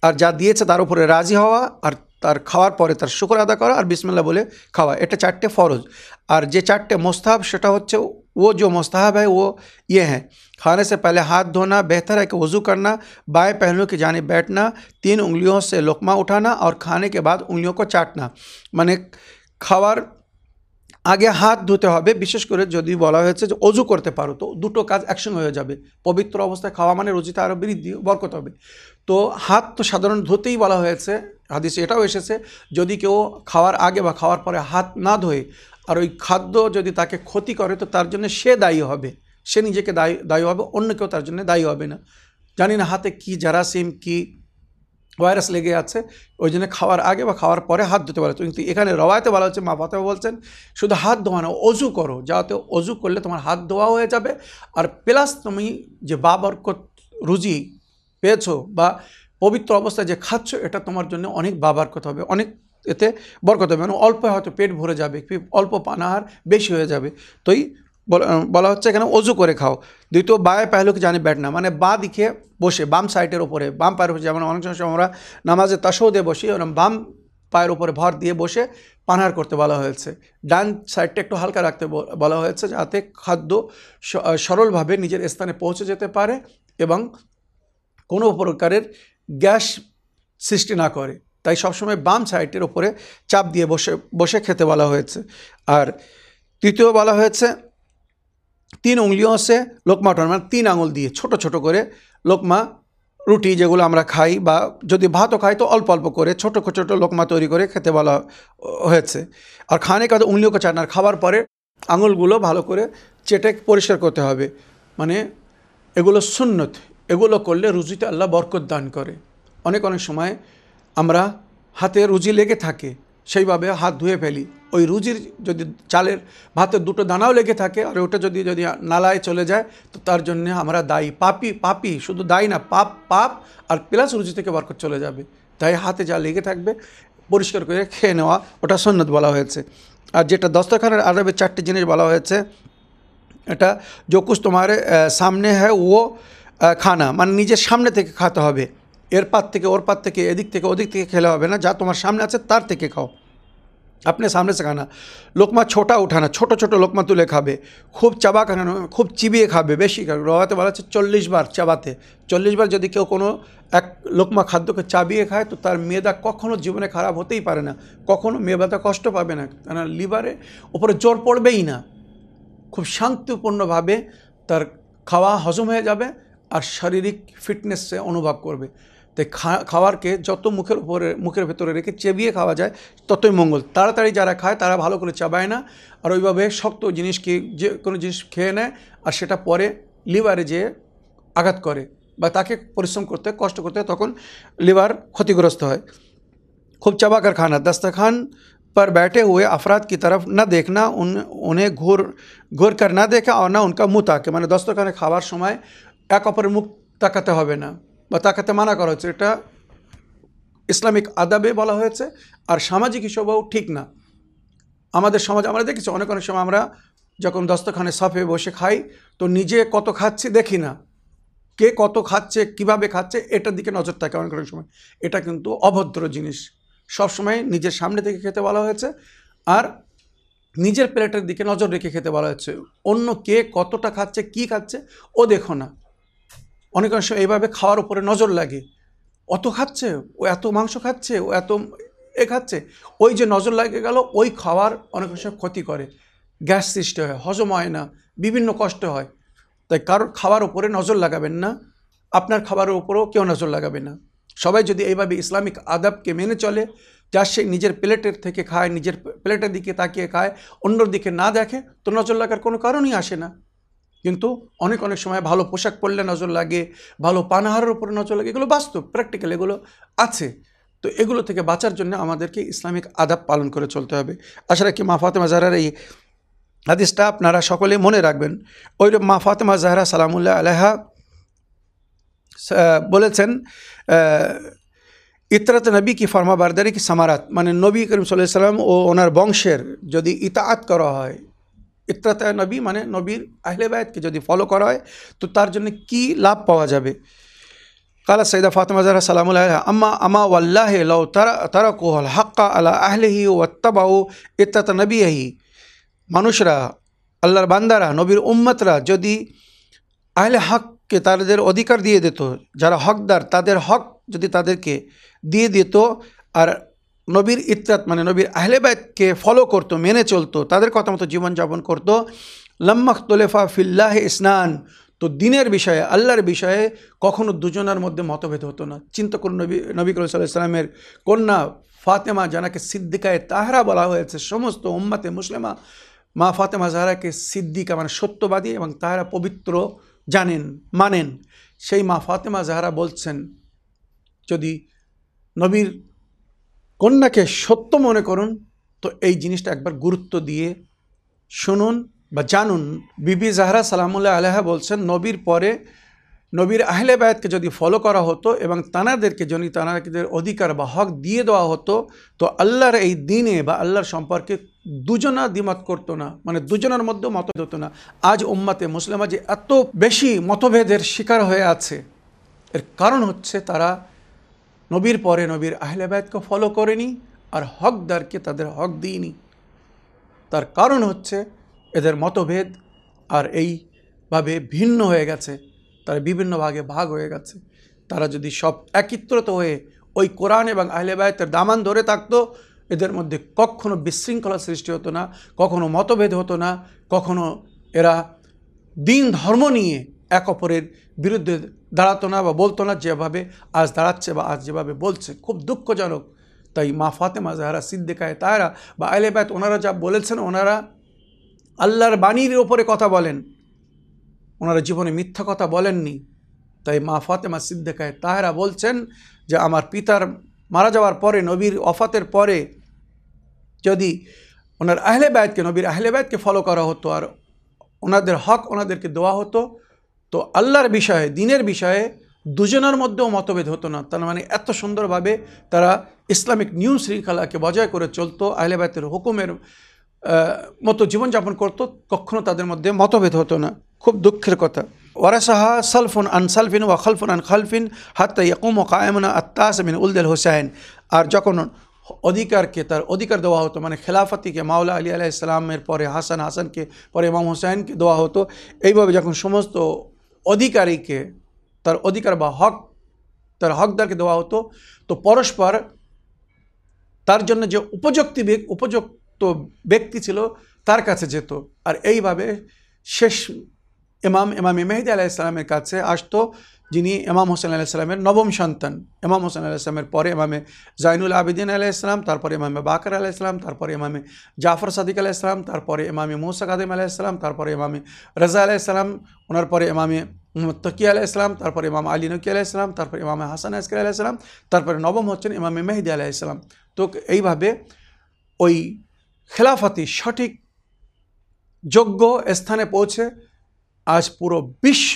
আর যা দিয়েছে তার উপরে রাজি হওয়া, আর তার খাওয়ার পরে তার শুকর আদা করা আর বিসমিল্লা বলে খাওয়া, এটা চারটে ফরজ। আর যে চারটে মোস্তাহাব সেটা হচ্ছে वो जो मुस्ताहब है वो ये है खाने से पहले हाथ धोना बेहतर है कि वज़ू करना बाएं पहलू की जाने बैठना तीन उंगलियों से लुकमा उठाना और खाने के बाद उंगलियों को चाटना মানে খাওয়ার আগে হাত ধুতে হবে বিশেষ করে যদি বলা হয়েছে যে অজু করতে পারো তো দুটো কাজ একসঙ্গে হয়ে যাবে পবিত্র অবস্থায় খাওয়া মানে রুচিতে আরও বৃদ্ধি বরকত হবে তো হাত তো সাধারণ ধুতেই বলা হয়েছে হাদিসে এটাও এসেছে যদি কেউ খাওয়ার আগে বা খাওয়ার পরে হাত না ধোয়ে আর ওই খাদ্য যদি তাকে ক্ষতি করে, তো তার জন্য সে দায়ী হবে। সে নিজেকে দায়ী দায়ী হবে, অন্য কেউ তার জন্য দায়ী হবে না। জানি না হাতে কি জারাসিম, কি ভাইরাস লেগে আছে, ওই জন্য খাওয়ার আগে বা খাওয়ার পরে হাত ধুতে হচ্ছে কিন্তু এখানে রওয়ায়তে বলা হচ্ছে, মা ফাতেমা বলছেন, শুধু হাত ধোয়া না, অজু করো, যাতে অজু করলে তোমার হাত ধোয়া হয়ে যাবে। আর প্লাস তুমি যে বাবরকত রুজি পেয়েছ বা পবিত্র অবস্থায় যে খাচ্ছ, এটা তোমার জন্য অনেক বাবারকত হবে, অনেক এতে বরকত হবে। মানে অল্প হয়তো পেট ভরে যাবে অল্প পানাহার বেশি হয়ে যাবে। তোই বলা হচ্ছে এখানে অজু করে খাও। দ্বিতীয়, বায়ে পেহলুকে জানি ব্যাট না। মানে বা দিকে বসে, বাম সাইডের ওপরে বাম পায়ের উপরে যেমন অনেক সময় আমরা নামাজে তাসৌদে বসি ওরকম বাম পায়ের উপরে ভর দিয়ে বসে পানাহার করতে বলা হয়েছে। ডান সাইডটা একটু হালকা রাখতে বলা হয়েছে যাতে খাদ্য সরলভাবে নিজের স্থানে পৌঁছে যেতে পারে এবং কোনো প্রকারের গ্যাস সৃষ্টি না করে। তাই সবসময় বাম সাইডের ওপরে চাপ দিয়ে বসে বসে খেতে বলা হয়েছে। আর তৃতীয় বলা হয়েছে, তিন উঙ্গলিও সে লোকমা উঠানো মানে তিন আঙুল দিয়ে ছোট ছোট করে লোকমা রুটি যেগুলো আমরা খাই বা যদি ভাতও খাই তো অল্প অল্প করে ছোটো ছোটো লোকমা তৈরি করে খেতে বলা হয়েছে। আর খানে কাদে উঙ্গলিও চান আর খাবার পরে আঙুলগুলো ভালো করে চেটে পরিষ্কার করতে হবে। মানে এগুলো সুন্নত, এগুলো করলে রুজিতে আল্লাহ বরকত দান করে। অনেক অনেক সময় আমরা হাতে রুজি লেগে থাকে, সেইভাবে হাত ধুয়ে ফেলি। ওই রুজির যদি চালের ভাতের দুটো দানাও লেগে থাকে, আর ওটা যদি যদি নালায় চলে যায়, তো তার জন্য আমরা দায়ী। পাপি পাপি, শুধু দায়ী না, পাপ পাপ, আর প্লাস রুজি থেকে বরকত চলে যাবে। তাই হাতে যা লেগে থাকবে, পরিষ্কার করে খেয়ে নেওয়া, ওটা সন্ন্যত বলা হয়েছে। আর যেটা দস্তখানের আরবে চারটি জিনিস বলা হয়েছে, এটা যকুশ তোমার সামনে হ্যাঁ ও খানা মানে নিজের সামনে থেকে খাতে হবে। এর পাত থেকে ওর পাত থেকে এদিক থেকে ওদিক থেকে খেলে হবে না যা তোমার সামনে আছে তার থেকে খাও अपने सामने से खाना লোকমা ছোটা উঠানা ছোট ছোট লোকমা তুলে খাবে খুব চাবা খানা খুব চিবিয়ে খাবে বেশি রওয়াতে বলা হচ্ছে চল্লিশ বার চাবাতে চল্লিশ বার যদি কেউ কোনো এক লোকমা খাদ্যকে চাবিয়ে খায় তো তার মেয়েদা কখনো জীবনে খারাপ হতেই পারে না কখনো মেয়েদাতা কষ্ট পাবে না কেন লিভারে ওপরে জোর পড়বেই না খুব শান্তিপূর্ণভাবে তার খাওয়া হজম হয়ে যাবে আর শারীরিক ফিটনেস সে অনুভব করবে তাই খাওয়ারকে যত মুখের উপরে মুখের ভেতরে রেখে চেবিয়ে খাওয়া যায় ততই মঙ্গল তাড়াতাড়ি যারা খায় তারা ভালো করে চাবায় না আর ওইভাবে শক্ত জিনিসকে যে কোনো জিনিস খেয়ে নেয় আর সেটা পরে লিভারে যেয়ে আঘাত করে বা তাকে পরিশ্রম করতে কষ্ট করতে তখন লিভার ক্ষতিগ্রস্ত হয় खूब चबा कर खाना दस्तरखान पर बैठे हुए अफराद की तरफ न देखना उन उन्हें घूर ঘুর कर না देखा और না उनका मुँह ताके মানে দস্তরখানে খাওয়ার সময় এক অপরের মুখ তাকাতে হবে না বা তাকাতে মানা করা হচ্ছে এটা ইসলামিক আদাবে বলা হয়েছে, আর সামাজিক হিসেবেও ঠিক না। আমাদের সমাজ আমরা দেখেছি অনেক অনেক সময় আমরা যখন দস্তখানে সাফে বসে খাই, তো নিজে কত খাচ্ছি দেখি না। কে কত খাচ্ছে, কীভাবে খাচ্ছে, এটার দিকে নজর থাকে অনেক অনেক সময়। এটা কিন্তু অভদ্র জিনিস। সবসময় নিজের সামনে থেকে খেতে বলা হয়েছে, আর নিজের প্লেটের দিকে নজর রেখে খেতে বলা হয়েছে। অন্য কে কতটা খাচ্ছে, কি খাচ্ছে, ও দেখো না। অনেক অনেক এইভাবে খাওয়ার উপরে নজর লাগে। অত খাচ্ছে, ও এত মাংস খাচ্ছে, ও এত এ খাচ্ছে। ওই যে নজর লাগে গেল, ওই খাওয়ার অনেক সময় ক্ষতি করে। গ্যাস সৃষ্টি হয়, হজম হয় না, বিভিন্ন কষ্ট হয়। তাই কারোর খাওয়ার উপরে নজর লাগাবেন না, আপনার খাবারের উপরেও কেউ নজর লাগাবে না। সবাই যদি এইভাবে ইসলামিক আদাবকে মেনে চলে, যা সে নিজের প্লেটের থেকে খায়, নিজের প্লেটের দিকে তাকিয়ে খায়, অন্যর দিকে না দেখে, তো নজর লাগার কোনো কারণই আসে না। কিন্তু অনেক অনেক সময় ভালো পোশাক পরলে নজর লাগে, ভালো পানাহারের উপরে নজর লাগে, এগুলো বাস্তব প্র্যাকটিক্যাল এগুলো আছে। তো এগুলো থেকে বাঁচার জন্য আমাদেরকে ইসলামিক আদাব পালন করে চলতে হবে। আশা রাখি মা ফাতেমা জাহরার এই হাদিসটা আপনারা সকলে মনে রাখবেন। ওই মা ফাতেমা জাহরা সালামুল্লাহ আলহা বলেছেন ইতরাত নবী কি ফর্মা বারদারি কি সামারাত? মানে নবী করিম সাল্লাহ সাল্লাম ও ওনার বংশের যদি ইতাআত করা হয় ইত্রাতায় নবী মানে নবীর আহলে বায়তকে যদি ফলো করা হয়, তো তার জন্য কি লাভ পাওয়া যাবে? কালা সৈদা ফাতমা সালাম আম্মা আমা ওয়াল্লাহ লও তারা তারা কোহল হাক্কা আলা আহলেহি ওয়াত্তাবাউ নবী আহি মানুষরা, আল্লাহর বান্দারা, নবীর উম্মতরা যদি আহলে হককে তাদের অধিকার দিয়ে দিত, যারা হকদার, তাদের হক যদি তাদেরকে দিয়ে দিত, আর নবীর ইত্রাত মানে নবীর আহলে বাইতকে ফলো করতো, মেনে চলতো, তাদের কথা মতো জীবনযাপন করতো। লম্মাক তোলেফা ফিল্লাহ ইসনান, তো দিনের বিষয়ে, আল্লাহর বিষয়ে কখনো দুজনের মধ্যে মতভেদ হতো না। চিন্তা করুন নবী নবী করিম সাল্লামের কন্যা ফাতেমা জানাকে সিদ্দিকায় তাহারা বলা হয়েছে, সমস্ত উম্মাতে মুসলিমা, মা ফাতেমা জাহারাকে সিদ্দিকা মানে সত্যবাদী এবং তাহারা পবিত্র জানেন, মানেন। সেই মা ফাতেমা জাহারা বলছেন, যদি নবীর কন্যাকে সত্য মনে করুন, তো এই জিনিসটা একবার গুরুত্ব দিয়ে শুনুন বা জানুন। বিবি জাহরা সালামুল্লাহ আলহা বলছেন, নবীর পরে নবীর আহলে বায়াতকে যদি ফলো করা হতো এবং তানাদেরকে যদি তানাদের অধিকার বা হক দিয়ে দেওয়া হতো, তো আল্লাহর এই দিনে বা আল্লাহর সম্পর্কে দুজনা দ্বিমত করতো না মানে দুজনের মধ্যেও মতভেদ হতো না। আজ উম্মাতে মুসলিমা যে এত বেশি মতভেদের শিকার হয়ে আছে, এর কারণ হচ্ছে তারা নবীর পরে নবীর আহলে বায়াতকে ফলো করেনি আর হকদারকে তাদের হক দিইনি। তার কারণ হচ্ছে এদের মতভেদ আর এইভাবে ভিন্ন হয়ে গেছে, তারা বিভিন্ন ভাগে ভাগ হয়ে গেছে। তারা যদি সব একত্রিত হয়ে ওই কোরআন এবং আহলেবায়তের দামান ধরে থাকতো, এদের মধ্যে কখনো বিশৃঙ্খলা সৃষ্টি হতো না, কখনো মতভেদ হতো না, কখনো এরা দিন ধর্ম নিয়ে এক অপরের বিরুদ্ধে দাঁড়াতো না বা বলতো না যেভাবে আজ দাঁড়াচ্ছে বা আজ যেভাবে বলছে, খুব দুঃখজনক। তাই মা ফাতেমা জাহারা সিদ্দিকায় তাহারা বা আহলেবায়ত ওনারা যা বলেছেন, ওনারা আল্লাহর বাণীর ওপরে কথা বলেন। ওনারা জীবনে মিথ্যা কথা বলেননি। তাই মা ফাতেমা, সিদ্দিকায় তাহারা বলছেন যে, আমার পিতার মারা যাওয়ার পরে, নবীর অফাতের পরে যদি ওনার আহলে বায়তকে নবীর আহলে বায়তকে ফলো করা হতো আর ওনাদের হক ওনাদেরকে দেওয়া হতো তো আল্লাহর বিষয়ে, দিনের বিষয়ে দুজনের মধ্যেও মতভেদ হতো না। তার মানে এত সুন্দরভাবে তারা ইসলামিক নিয়ম শৃঙ্খলাকে বজায় করে চলতো, আহলে বায়তের হুকুমের মতো জীবনযাপন করতো, কখনো তাদের মধ্যে মতভেদ হতো না। খুব দুঃখের কথা। ওয়ারাসাহা সালফুন আন সালফিন ওয়া খালফুন আন খালফিন হাত্তা ইয়াকুম কায়মনা আত্তাস মিন উলদেল হোসাইন। আর যখন অধিকারকে, তার অধিকার দেওয়া হতো মানে খেলাফতিকে, মাওলা আলী আলাহ ইসলামের পরে, হাসান হাসানকে, পরে ইমাম হোসাইনকে দেওয়া হতো, এইভাবে যখন সমস্ত অধিকারীকে, তার অধিকার বা হক, তার হকদারকে দেওয়া হতো। তো পরস্পর তার জন্য যে উপযুক্তি উপযুক্ত ব্যক্তি ছিল, তার কাছে যেত। আর এইভাবে শেষ ইমাম ইমাম মেহেদি আলাহ কাছে আসতো। যিনি এমাম হোসেন আলাহ ইসলামের নবম সন্তান। এমাম হোসেন আলাহ ইসলামের পরে এমামে জাইনুল আবিদিন আলাহ ইসলাম তারপরে এমামে বাকর আলাহ ইসলাম তারপরে ইমামে জাফর সাদিক আলাহ ইসলাম তারপরে ইমামে মৌসা কাদিম আলাহ ইসলাম তারপরে ইমামে রাজা আলাহ ইসলাম ওনার পরে মোহাম্মদ তকি আলাহ ইসলাম তারপরে ইমাম আলী নকি আলাহ ইসলাম তারপরে ইমামে হাসান আসকির আলাহ ইসলাম তারপরে নবম হচ্ছেন ইমামে মেহেদি আলাহ ইসলাম তো এইভাবে ওই খেলাফতি সঠিক, যোগ্য স্থানে পৌঁছে আজ পুরো বিশ্ব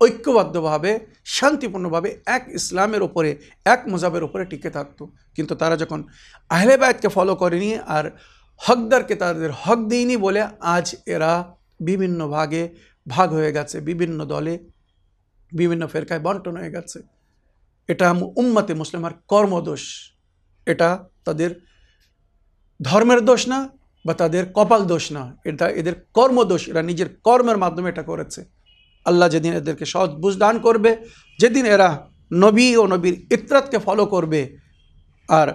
ঐক্যবদ্ধভাবে, শান্তিপূর্ণভাবে এক ইসলামের ওপরে এক মজাবের ওপরে টিকে থাকতো। কিন্তু তারা যখন আহলেবায়তকে ফলো করেনি আর হকদারকে তাদের হক দিইনি বলে আজ এরা বিভিন্ন ভাগে ভাগ হয়ে গেছে, বিভিন্ন দলে বিভিন্ন ফেরকায় বন্টন হয়ে গেছে। এটা উম্মাতে মুসলিমার কর্মদোষ। এটা তাদের ধর্মের দোষ না বা তাদের কপাল দোষ না। এটা এদের কর্মদোষ। এরা নিজের কর্মের মাধ্যমে এটা করেছে। আল্লাহ যেদিন এদেরকে সহজ বুঝ দান করবে, যেদিন এরা নবী ও নবীর ইতরাতকে ফলো করবে, আর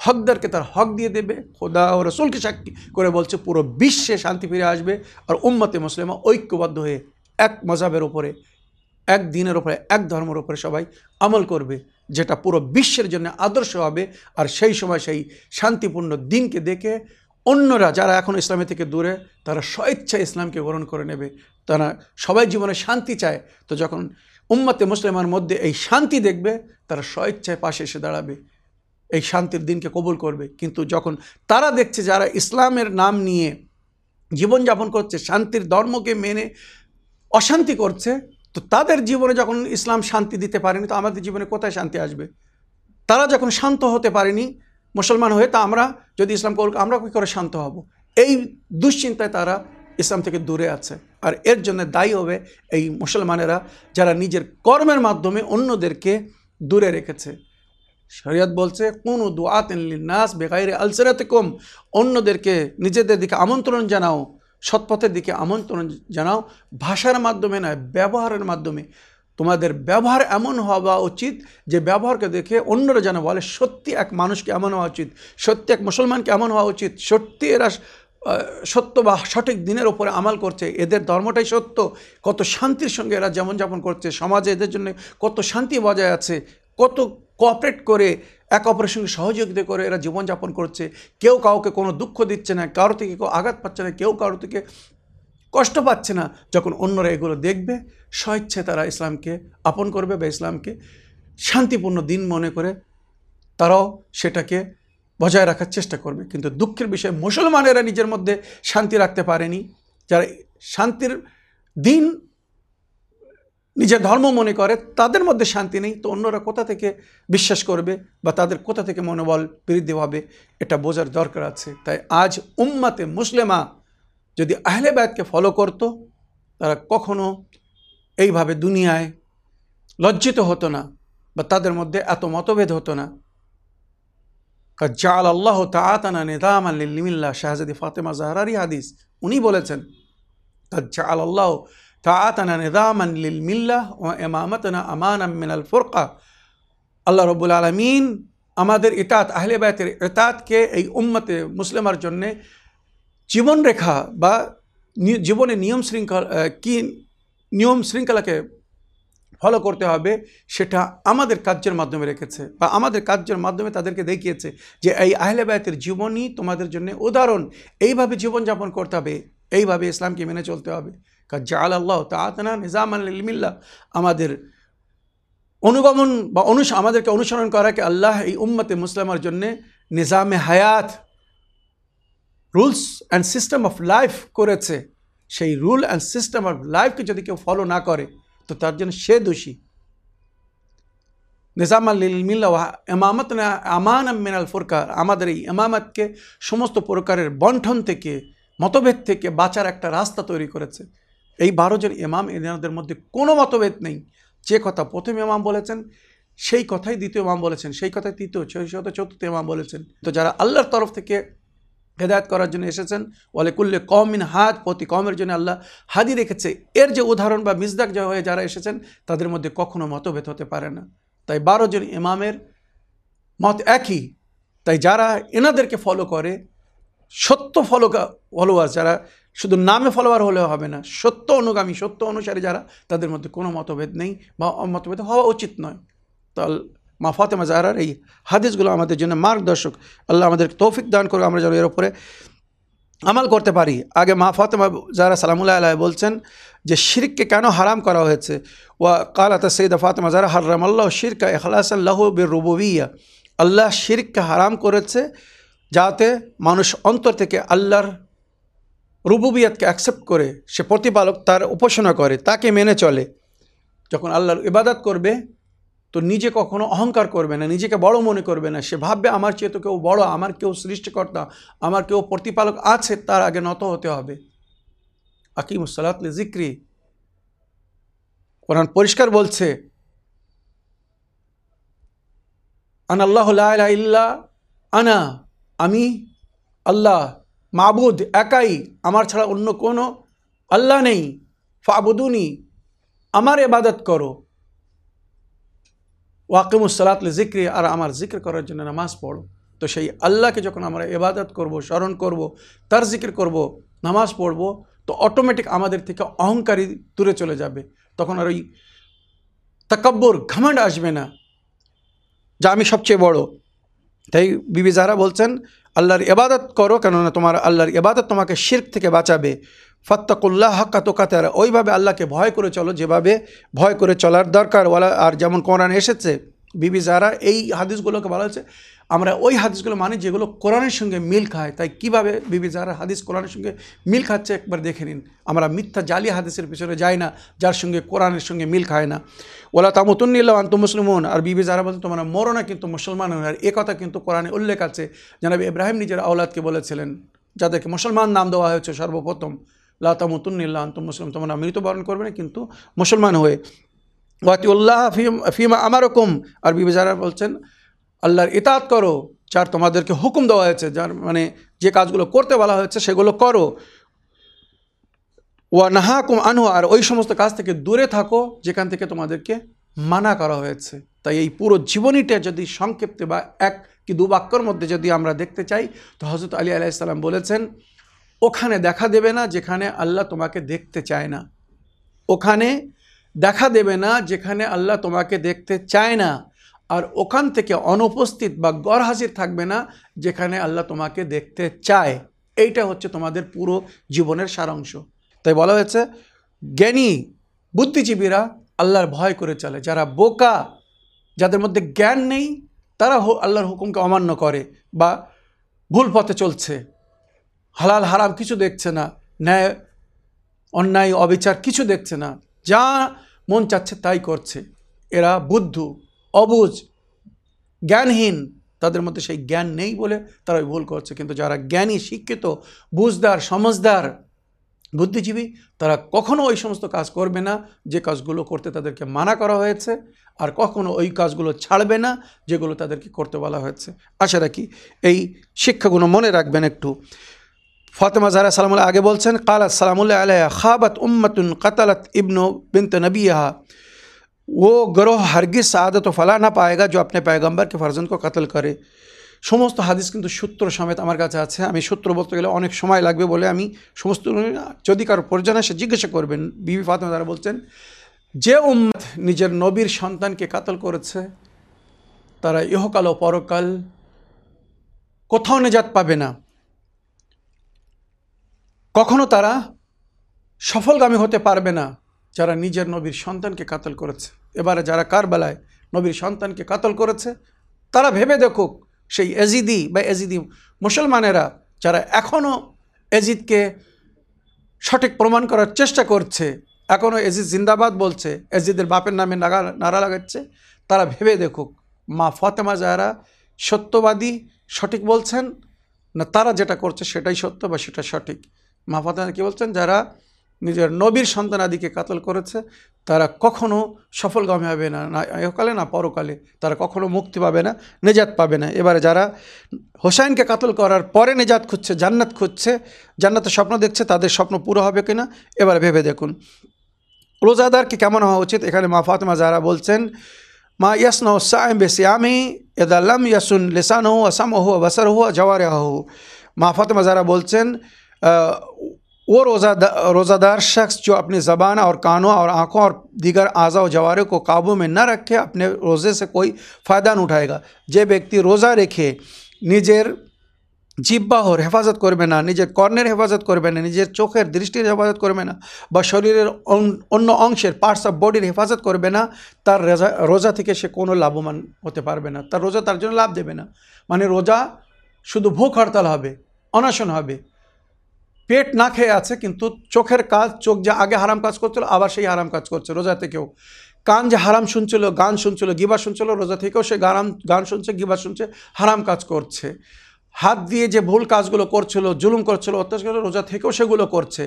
হকদারকে তার হক দিয়ে দেবে, খোদা ও রসুলকে সাক্ষী করে বলছে, পুরো বিশ্বে শান্তি ফিরে আসবে, আর উম্মতে মুসলিমা ঐক্যবদ্ধ হয়ে এক মজাবের ওপরে এক দিনের ওপরে এক ধর্মের ওপরে সবাই আমল করবে, যেটা পুরো বিশ্বের জন্য আদর্শ হবে, আর সেই সময় সেই শান্তিপূর্ণ দিনকে দেখে অন্যরা যারা এখন ইসলামের থেকে দূরে, তারা স্বেচ্ছায় ইসলামকে গ্রহণ করে নেবে। তারা সবাই জীবনে শান্তি চায়। তো যখন উম্মতে মুসলিমার মধ্যে এই শান্তি দেখবে, তারা স্বেচ্ছায় পাশে এসে দাঁড়াবে। এই শান্তির দিনকে কবুল করবে। কিন্তু যখন তারা দেখছে যারা ইসলামের নাম নিয়ে জীবনযাপন করছে, শান্তির ধর্মকে মেনে অশান্তি করছে, তো তাদের জীবনে যখন ইসলাম শান্তি দিতে পারেনি, তো আমাদের জীবনে কোথায় শান্তি আসবে? তারা যখন শান্ত হতে পারেনি, মুসলমান হয়ে, তা আমরা যদি ইসলাম কবুল আমরা কী করে শান্ত হব? এই দুশ্চিন্তায় তারা ইসলাম থেকে দূরে আছে। আর এর জন্য দায়ী হবে এই মুসলমানেরা যারা নিজের কর্মের মাধ্যমে অন্যদেরকে দূরে রেখেছে। শরিয়ত বলছে, কোন নাস বেগাইরে আলসেরাতে কম অন্যদেরকে নিজেদের দিকে আমন্ত্রণ জানাও, সৎপথের দিকে আমন্ত্রণ জানাও, ভাষার মাধ্যমে নয়, ব্যবহারের মাধ্যমে। তোমাদের ব্যবহার এমন হওয়া উচিত যে ব্যবহারকে দেখে অন্যরা যেন বলে, সত্যি এক মানুষকে এমন হওয়া উচিত, সত্যি এক মুসলমানকে এমন হওয়া উচিত, সত্যি এরা সত্য বা সঠিক দিনের ওপরে আমাল করছে, এদের ধর্মটাই সত্য। কত শান্তির সঙ্গে এরা জীবনযাপন করছে, সমাজে এদের জন্য কত শান্তি বজায় আছে, কত কোঅপারেট করে, এক অপরের সঙ্গে সহযোগিতা করে এরা জীবনযাপন করছে। কেউ কাউকে কোনো দুঃখ দিচ্ছে না, কারও থেকে কেউ আঘাত পাচ্ছে না, কেউ কারও থেকে কষ্ট পাচ্ছে না। যখন অন্যরা এগুলো দেখবে স্বেচ্ছায় তারা ইসলামকে আপন করবে বা ইসলামকে শান্তিপূর্ণ দিন মনে করে, তারাও সেটাকে বজায় রাখার চেষ্টা করবে। কিন্তু দুঃখের বিষয়, মুসলমানেরা নিজের মধ্যে শান্তি রাখতে পারেনি। যারা শান্তির দিন নিজের ধর্ম মনে করে, তাদের মধ্যে শান্তি নেই। তো অন্যরা কোথা থেকে বিশ্বাস করবে বা তাদের কোথা থেকে মনোবল বৃদ্ধি হবে এটা বোঝার দরকার আছে। তাই আজ উম্মাতে মুসলিমা যদি আহলে বায়তকে ফলো করত, তারা কখনো এইভাবে দুনিয়ায় লজ্জিত হতো না বা তাদের মধ্যে এত মতভেদ হতো না। জাল আল্লাহ তাতানা নিদাম আল্লিমিল্লা শাহজাদি ফাতেমা জাহরারি হাদিস উনি বলেছেন জাল আল্লাহ তাতানা নিদাম আল্লিল মিল্লাহ ও এমামতনা আমান মিনাল ফুরকা আল্লাহ রবুল আলমিন আমাদের ইতাত আহলে বায়তের ইতাতকে এই উম্মতে মুসলিমার জন্যে জীবনরেখা বা জীবনে নিয়ম শৃঙ্খলা কি নিয়ম শৃঙ্খলাকে ফলো করতে হবে, সেটা আমাদের কার্যের মাধ্যমে রেখেছে বা আমাদের কার্যের মাধ্যমে তাদেরকে দেখিয়েছে যে এই আহলে বায়তের জীবনই তোমাদের জন্য উদাহরণ। এইভাবে জীবনযাপন করতে হবে, এইভাবে ইসলামকে মেনে চলতে হবে। জাল আল্লাহ তাতনা নিজাম আলমিল্লা আমাদের অনুগমন বা অনুস, আমাদেরকে অনুসরণ করাকে আল্লাহ এই উম্মতে মুসলিমার জন্যে নিজামে হায়াত, rules and system of life করেছে। সেই রুল অ্যান্ড সিস্টেম অফ লাইফকে যদি কেউ ফলো না করে তো তার জন্য সে দোষী। নিজাম আল্লিল্লা এমামত না আমান মিনাল ফুরকার, আমাদের এই এমামতকে সমস্ত প্রকারের বন্ঠন থেকে, মতভেদ থেকে বাঁচার একটা রাস্তা তৈরি করেছে। এই বারো জন ইমাম এনাদের মধ্যে কোনো মতভেদ নেই। যে কথা প্রথম ইমাম বলেছেন, সেই কথাই দ্বিতীয় ইমাম বলেছেন। সেই কথাই তৃতীয় ছয়শত চতুর্থ ইমাম বলেছেন। তো যারা আল্লাহর তরফ থেকে হেদায়ত করার জন্য এসেছেন। বলে কুল্লে কমিন হাত প্রতি কমের জন্য আল্লাহ হাদি রেখেছে। এর যে উদাহরণ বা মিসদাক হয়ে যারা এসেছেন, তাদের মধ্যে কখনো মতভেদ হতে পারে না। তাই বারো জন ইমামের মত একই। তাই যারা এনাদেরকে ফলো করে, সত্য ফলো ফলোয়ার যারা, শুধু নামে ফলোয়ার হলেও হবে না, সত্য অনুগামী, সত্য অনুসারী যারা, তাদের মধ্যে কোনো মতভেদ নেই বা মতভেদ হওয়া উচিত নয়। তো মা ফাতেমা জাহরার এই হাদিসগুলো আমাদের জন্য মার্গদর্শক। আল্লাহ আমাদের তৌফিক দান করে আমরা যেন এর উপরে আমাল করতে পারি। আগে মা ফাতেমা জাহরা সালামুল্লাহ আল্লাহ বলছেন যে, শিরককে কেন হারাম করা হয়েছে? ওয়া কালাত সৈদা ফাতেমা জাহরা হারাম আল্লাহ শিরকা এখলাসাল্লাহ বের রুবুবিয়া আল্লাহ শিরককে হারাম করেছে যাতে মানুষ অন্তর থেকে আল্লাহর রুবুবিয়াতকে অ্যাকসেপ্ট করে, সে প্রতিপালক তার উপাসনা করে, তাকে মেনে চলে। যখন আল্লাহর ইবাদত করবে তো নিজে কখনো অহংকার করবে না, নিজেকে বড় মনে করবে না। সে ভাববে, আমার চেয়ে তো কেউ বড়, আমার কেউ সৃষ্টিকর্তা, আমার কেউ প্রতিপালক আছে, তার আগে নত হতে হবে। আকিমুসালাতলে জিক্রি কোরআন পরিষ্কার বলছে, আন আল্লাহ ইল্লা আনা, আমি আল্লাহ, মাবুদ, একাই, আমার ছাড়া অন্য কোনো আল্লাহ নেই, ফাবুদুনি, আমার এবাদত করো। ওয়াকিমুসালাতলে জিক্রি আর আমার জিক্র করার জন্য নামাজ পড়ো। তো সেই আল্লাহকে যখন আমরা এবাদত করব, স্মরণ করব, তার জিক্র করব, নামাজ পড়ব, তো অটোমেটিক আমাদের থেকে অহংকারী দূরে চলে যাবে। তখন আর ওই তাকাব্বর ঘামান্ড আসবে না, যা আমি সবচেয়ে বড়। তাই বিবি যারা বলছেন আল্লাহর ইবাদত করো, কেননা তোমার আল্লাহর ইবাদত তোমাকে শির্ক থেকে বাঁচাবে। ফত্তাকুল্লাহ হাক্কা তোকাতারা ওইভাবে আল্লাহকে ভয় করে চলো, যেভাবে ভয় করে চলার দরকার। ওলা আর যেমন কোরআন এসেছে, বিবি যারা, এই হাদিসগুলোকে বলা হয়েছে আমরা ওই হাদিসগুলো মানি যেগুলো কোরআনের সঙ্গে মিল খায়। তাই কীভাবে বিবি জাহরা হাদিস কোরআনের সঙ্গে মিল খাচ্ছে একবার দেখে নিন। আমরা মিথ্যা জালি হাদিসের পিছনে যাই না, যার সঙ্গে কোরআনের সঙ্গে মিল খায় না। ওলা তামতুন্নিল্লা আন্ত মুসলিমন। আর বিবি জাহরা বলতে তোমরা মরো না, কিন্তু মুসলমান আর এ কথা কিন্তু কোরআনে উল্লেখ আছে। জানাবি ইব্রাহিম নিজের আওলাদকে বলেছিলেন, যাদেরকে মুসলমান নাম দেওয়া হয়েছে সর্বপ্রথম লাতামতুল্লাহ আন্ত মুসলিম তোমরা মৃত্যুবরণ করবে না, কিন্তু মুসলমান হয়ে। ওয়াতিউল্লাহ ফিম, ফিমা আমারকম। আর বিবেচারা বলছেন আল্লাহর ইতাত করো, যার তোমাদেরকে হুকুম দেওয়া হয়েছে, যার মানে যে কাজগুলো করতে বলা হয়েছে সেগুলো করো। ওয়া নাহাকুম আনহু, আর ওই সমস্ত কাজ থেকে দূরে থাকো, যেখান থেকে তোমাদেরকে মানা করা হয়েছে। তাই এই পুরো জীবনীটা যদি সংক্ষিপ্তে বা এক কি দু বাক্যর মধ্যে যদি আমরা দেখতে চাই, তো হজরত আলী আলাইসাল্লাম বলেছেন, ওখানে দেখা দেবে না যেখানে আল্লাহ তোমাকে দেখতে চায় না। ওখানে দেখা দেবে না যেখানে আল্লাহ তোমাকে দেখতে চায় না। আর ওখান থেকে অনুপস্থিত বা গড় হাজির থাকবে না যেখানে আল্লাহ তোমাকে দেখতে চায়। এইটা হচ্ছে তোমাদের পুরো জীবনের সারাংশ। তাই বলা হয়েছে, জ্ঞানী, বুদ্ধিজীবীরা আল্লাহর ভয় করে চলে। যারা বোকা, যাদের মধ্যে জ্ঞান নেই, তারা আল্লাহর হুকুমকে অমান্য করে বা ভুল পথে চলছে। হালাল, হারাম কিছু দেখছে না। ন্যায়, অন্যায়, অবিচার কিছু দেখছে না। যা মন চাচ্ছে তাই করছে। এরা বুদ্ধ। অবুজ, জ্ঞানহীন, তাদের মধ্যে সেই জ্ঞান নেই বলে তারা ভুল করছে। কিন্তু যারা জ্ঞানী, শিক্ষিত, বুঝদার সমজদার বুদ্ধিজীবী, তারা কখনো ওই সমস্ত কাজ করবে না। যে কাজগুলো করতে তাদেরকে মানা করা হয়েছে আর কখনো ওই কাজগুলো ছাড়বে না যেগুলো তাদেরকে করতে বলা হয়েছে। আশা রাখি এই শিক্ষাগুলো মনে রাখবেন একটু। ফাতেমা জাহরা সালামুল্লাহ আগে বলছেন, কালাত সালামুল্লাহ আলহা খাবাত উম্মতুন কাতালাত ইবনু বিনত নবিয়া वो গ্রহ হারগিজ সাদাত ফলা না পায়েগা যে আপনি পায়গম্বরকে ফরজনকে কতল করে সমস্ত হাদিস কিন্তু সূত্র সমেত আমার কাছে আছে। আমি সূত্র বলতে গেলে অনেক সময় লাগবে বলে আমি সমস্ত যদি কারও প্রয়োজন আসে জিজ্ঞাসা করবেন। বিবি ফাতেমা তারা বলছেন, যে উম্মত নিজের নবীর সন্তানকে কাতল করেছে, তারা ইহকাল ও পরকাল কোথাও নেজাত পাবে না। কখনো তারা সফলগামী হতে পারবে না। যারা নিজের নবীর সন্তানকে কাতল করেছে, এবারে যারা কারবেলায় নবীর সন্তানকে কাতল করেছে, তারা ভেবে দেখুক, সেই এজিদি বা এজিদি মুসলমানেরা যারা এখনও এজিদকে সঠিক প্রমাণ করার চেষ্টা করছে এখনও এজিদ জিন্দাবাদ বলছে, এজিদের বাপের নামে নাগা, নাড়া লাগাচ্ছে, তারা ভেবে দেখুক, মা ফতেমা যারা সত্যবাদী, সঠিক বলছেন, না তারা যেটা করছে সেটাই সত্য বা সেটা সঠিক? মা ফতেমা কী বলছেন? যারা নিজের নবীর সন্তানাদিকে কাতল করেছে, তারা কখনো সফলগামী হবে না না একালে না পরকালে, তারা কখনো মুক্তি পাবে না, নেজাত পাবে না। এবারে যারা হোসাইনকে কাতল করার পরে নেজাত খুঁজছে, জান্নাত খুঁজছে, জান্নাতের স্বপ্ন দেখছে, তাদের স্বপ্ন পুরো হবে কিনা, এবার ভেবে দেখুন। রোজাদারকে কেমন হওয়া উচিত? এখানে মা ফাতেমা যারা বলছেন, মা ইয়াসন সাইম বেসিয়ামি এদাল্লাম ইয়াসুন লেসান হো আসাম হো বসর হো জওয়ারে হো মা ফাতেমা যারা বলছেন वो रोज़ा रोज़ादार शख्स जो अपनी ज़बान और कानों और आँखों और दीगर आज़ा व जवारे को काबू में न रखे अपने रोज़े से कोई फ़ायदा न उठाएगा যে ব্যক্তি রোজা রেখে নিজের জিব্বাহর হেফাজত করবে না নিজের কর্ণের হেফাজত করবে না নিজের চোখের দৃষ্টির হেফাজত করবে না বা শরীরের অন্য অংশের পার্টস অফ বডির হেফাজত করবে না তার রোজা রোজা থেকে সে কোনো লাভবান হতে পারবে না তার রোজা তার জন্য লাভ দেবে না মানে রোজা শুধু ভুখ হরতাল হবে অনশন হবে পেট না খেয়ে আছে, কিন্তু চোখের কাজ, চোখ যে আগে হারাম কাজ করছিল, আবার সেই হারাম কাজ করছে, রোজা থেকেও। কান যে হারাম শুনছিল, গান শুনছিল গিবা শুনছিল, রোজা থেকেও সে গারাম গান শুনছে গিবা শুনছে, হারাম কাজ করছে। হাত দিয়ে যে ভুল কাজগুলো করছিল, জুলুম করছিল, অত্যাচার রোজা থেকেও সেগুলো করছে।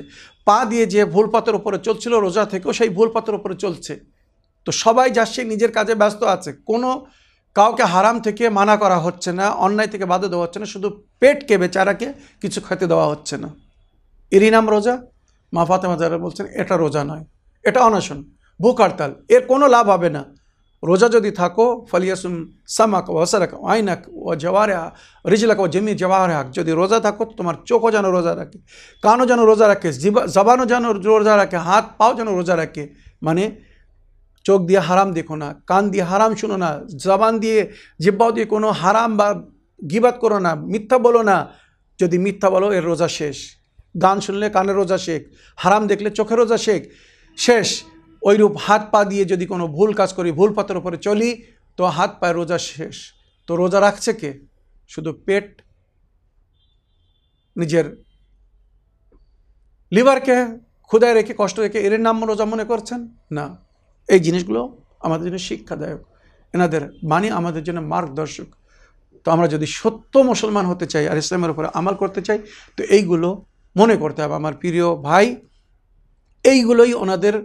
পা দিয়ে যে ভুল পথের উপরে চলছিল, রোজা থেকেও সেই ভুল পথের উপরে চলছে। তো সবাই যাচ্ছে নিজের কাজে ব্যস্ত আছে, কোনো কাউকে হারাম থেকে মানা করা হচ্ছে না, অন্যায় থেকে বাধা দেওয়া হচ্ছে না, শুধু পেটকে, বেচারাকে কিছু খেতে দেওয়া হচ্ছে না। এরই নাম রোজা? মা ফাতেমা যারা বলছেন, এটা রোজা নয়, এটা অনশন ভুক হরতাল এর কোনো লাভ হবে না। রোজা যদি থাকো, ফলিয়াসুম সামাক ওসারাক আইনাক ও জওয়ারে রিজলাক ও জমি জওয়ারে হাক যদি রোজা থাকো তোমার চোখও যেন রোজা রাখে, কানও যেন রোজা রাখে জবানও যেন রোজা রাখে, হাত পাও যেন রোজা রাখে। মানে চোখ দিয়ে হারাম দেখো না, কান দিয়ে হারাম শুনো না, জবান দিয়ে, জিব্বাও দিয়ে কোনো হারাম বা গিবাদ করো না, মিথ্যা বলো না। যদি মিথ্যা বলো, এর রোজা শেষ। গান শুনলে কানের রোজা শেখ, হারাম দেখলে চোখের রোজা শেখ। শেষ ওইরূপ হাত পা দিয়ে যদি কোনো ভুল কাজ করি, ভুল পথের উপরে চলি, তো হাত পায়ে রোজা শেষ। তো রোজা রাখছে কে? শুধু পেট, নিজের লিভারকে ক্ষুদায় রেখে, কষ্ট রেখে, এর নাম রোজা মনে করছেন? না। এই জিনিসগুলো আমাদের জন্য শিক্ষাদায়ক। এনাদের বাণী আমাদের জন্য মার্গদর্শক। তো আমরা যদি সত্য মুসলমান হতে চাই আর ইসলামের উপরে আমাল করতে চাই, তো এইগুলো মনে করতে হবে আমার প্রিয় ভাই, এইগুলোই ওনাদের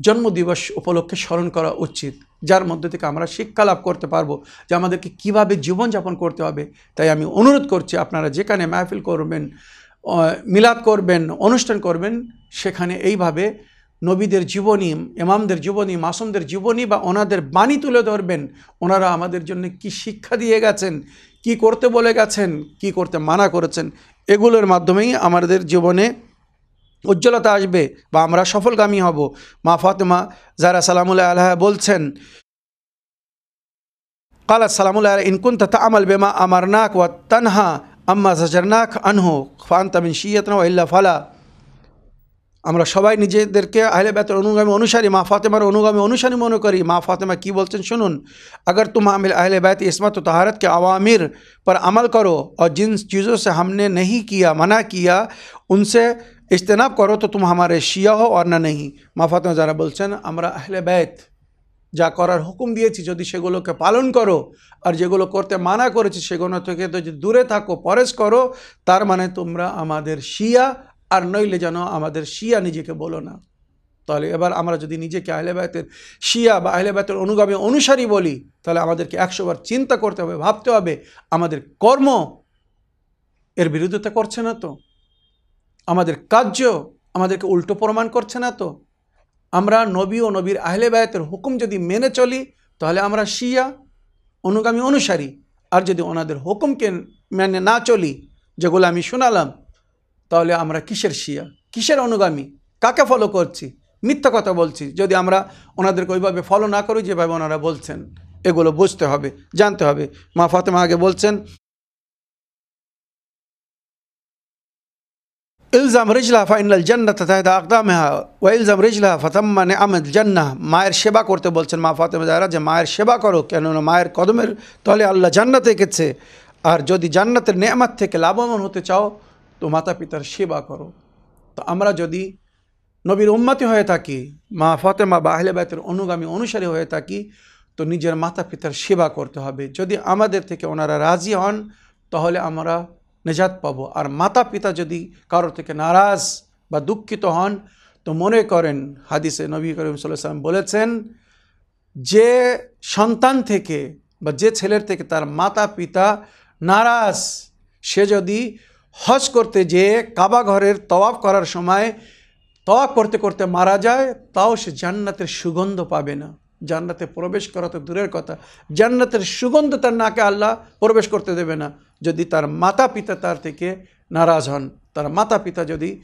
জন্মদিবস উপলক্ষে স্মরণ করা উচিত। যার মধ্যে থেকে আমরা শিক্ষা লাভ করতে পারব যে আমাদেরকে কীভাবে জীবনযাপন করতে হবে। তাই আমি অনুরোধ করছি আপনারা যেখানে মাহফিল করবেন মিলাদ করবেন, অনুষ্ঠান করবেন, সেখানে এইভাবে নবীদের জীবনী, ইমামদের জীবনী, মাসুমদের জীবনী বা ওনাদের বাণী তুলে ধরবেন। ওনারা আমাদের জন্য কি শিক্ষা দিয়ে গেছেন, কি করতে বলে গেছেন, কি করতে মানা করেছেন এগুলোর মাধ্যমেই আমাদের জীবনে উজ্জ্বলতা আসবে বা আমরা সফলকামী হব। মা ফাতেমা যারা সালামুল্লাহ আল্লাহ বলছেন কালা সালামুল্লাহ ইনকুন তথা আমল বেমা আমার নাক ওয়া তানহা আম্মা জাজরনাক আনহু ফান তামিন শিয়তনা ইল্লা ফালা। আমরা সবাই নিজেদেরকে আহলে বেতের অনুগামী অনুসারী মা ফাতেমার অনুগামী অনুসারী মনে করি মা ফাতেমা কি বলছেন শুনুন अगर तुम हमिल अहल बैत इसमत तहारत के अवामिर पर अमल करो और जिन चीज़ों से हमने नहीं किया मना किया उनसे इज्तनाब करो तो तुम हमारे शिया हो और না नहीं মা ফাতেমা যারা বলছেন আমরা আহলে ব্যাত যা করার হুকুম দিয়েছি যদি সেগুলোকে পালন করো আর যেগুলো করতে মানা করেছি সেগুলো থেকে যদি দূরে থাকো পরেশ করো তার মানে তোমরা আমাদের শিয়া আর নইলে যেন আমাদের শিয়া নিজেকে বলো না। তাহলে এবার আমরা যদি নিজেকে আহলেবায়তের শিয়া বা আহলেবায়তের অনুগামী অনুসারী বলি, তাহলে আমাদেরকে একশোবার চিন্তা করতে হবে, ভাবতে হবে, আমাদের কর্ম এর বিরোধিতা করছে না তো? আমাদের কার্য আমাদেরকে উল্টো প্রমাণ করছে না তো? আমরা নবী ও নবীর আহলেবায়তের হুকুম যদি মেনে চলি, তাহলে আমরা শিয়া, অনুগামী, অনুসারী। আর যদি ওনাদের হুকুমকে মেনে না চলি, যেগুলো আমি শোনালাম তাহলে আমরা কিসের শিয়া? কিসের অনুগামী? কাকে ফলো করছি? মিথ্যা কথা বলছি। যদি আমরা ওনাদেরকে ওইভাবে ফলো না করি, যেভাবে ওনারা বলছেন, এগুলো বুঝতে হবে, জানতে হবে। মা ফাতেমা আগে বলছেন, ইলজাম রিজলা ফাইনাল জান্নাত তাহদা আকদামেহা ও ইলজাম রিজলা ফতাম্মা নেআমদ জান্নাহ। মায়ের সেবা করতে বলছেন মা ফাতেমা যারা, যে মায়ের সেবা করো, কেননা মায়ের কদমের তলে আল্লাহ জান্নাতে এঁকেছে। আর যদি জান্নাতের নেয়ামাত থেকে লাভবান হতে চাও তো মাতা পিতার সেবা করো। তো আমরা যদি নবীর উম্মাতি হয়ে থাকি, মা ফাতেমা বা আহলে বাইতের অনুগামী অনুসারী হয়ে থাকি, তো নিজের মাতা পিতার সেবা করতে হবে। যদি আমাদের থেকে ওনারা রাজি হন, তাহলে আমরা নেজাত পাবো। আর মাতা পিতা যদি কারোর থেকে নারাজ বা দুঃখিত হন, তো মনে করেন, হাদিসে নবী করিম সাল্লাম বলেছেন, যে সন্তান থেকে বা যে ছেলের থেকে তার মাতা পিতা নারাজ, সে যদি হজ করতে যেয়ে কাবা ঘরের তওয়াফ করার সময় তওয়াফ করতে করতে মারা যায়, তাও সে জান্নাতের সুগন্ধ পাবে না। জান্নাতে প্রবেশ করা তো দূরের কথা। জান্নাতের সুগন্ধ তার নাকে আল্লাহ প্রবেশ করতে দেবে না। যদি তার মাতা পিতা তার থেকে নারাজ হন, তার মাতা পিতা যদি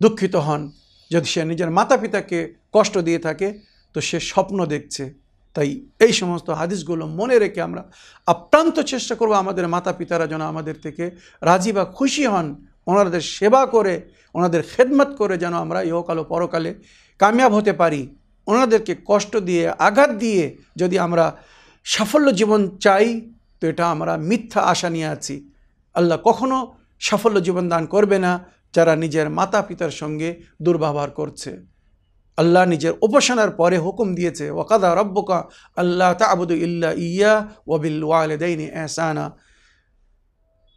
দুঃখিত হন, যদি সে নিজের মাতা পিতাকে কষ্ট দিয়ে থাকে, তো সে স্বপ্ন দেখছে। তাই এই সমস্ত হাদিসগুলো মনে রেখে আমরা আপ্রান্ত চেষ্টা করব আমাদের মাতা পিতারা যেন আমাদের থেকে রাজি বা খুশি হন। ওনাদের সেবা করে, ওনাদের খেদমত করে যেন আমরা ইহকাল ও পরকালে কামিয়াব হতে পারি। ওনাদেরকে কষ্ট দিয়ে, আঘাত দিয়ে যদি আমরা সাফল্য জীবন চাই, তো এটা আমরা মিথ্যা আশা নিয়ে আছি। আল্লাহ কখনো সাফল্য জীবন দান করবে না যারা নিজের মাতা পিতার সঙ্গে দুর্ব্যবহার করছে। আল্লাহ নিজের উপাসনার পরে হুকুম দিয়েছে ওকাদা রব্বকা আল্লাহ তাবুদু ইল্লা ইয়া ওবিল ওয়ালেদাইনি এহসানা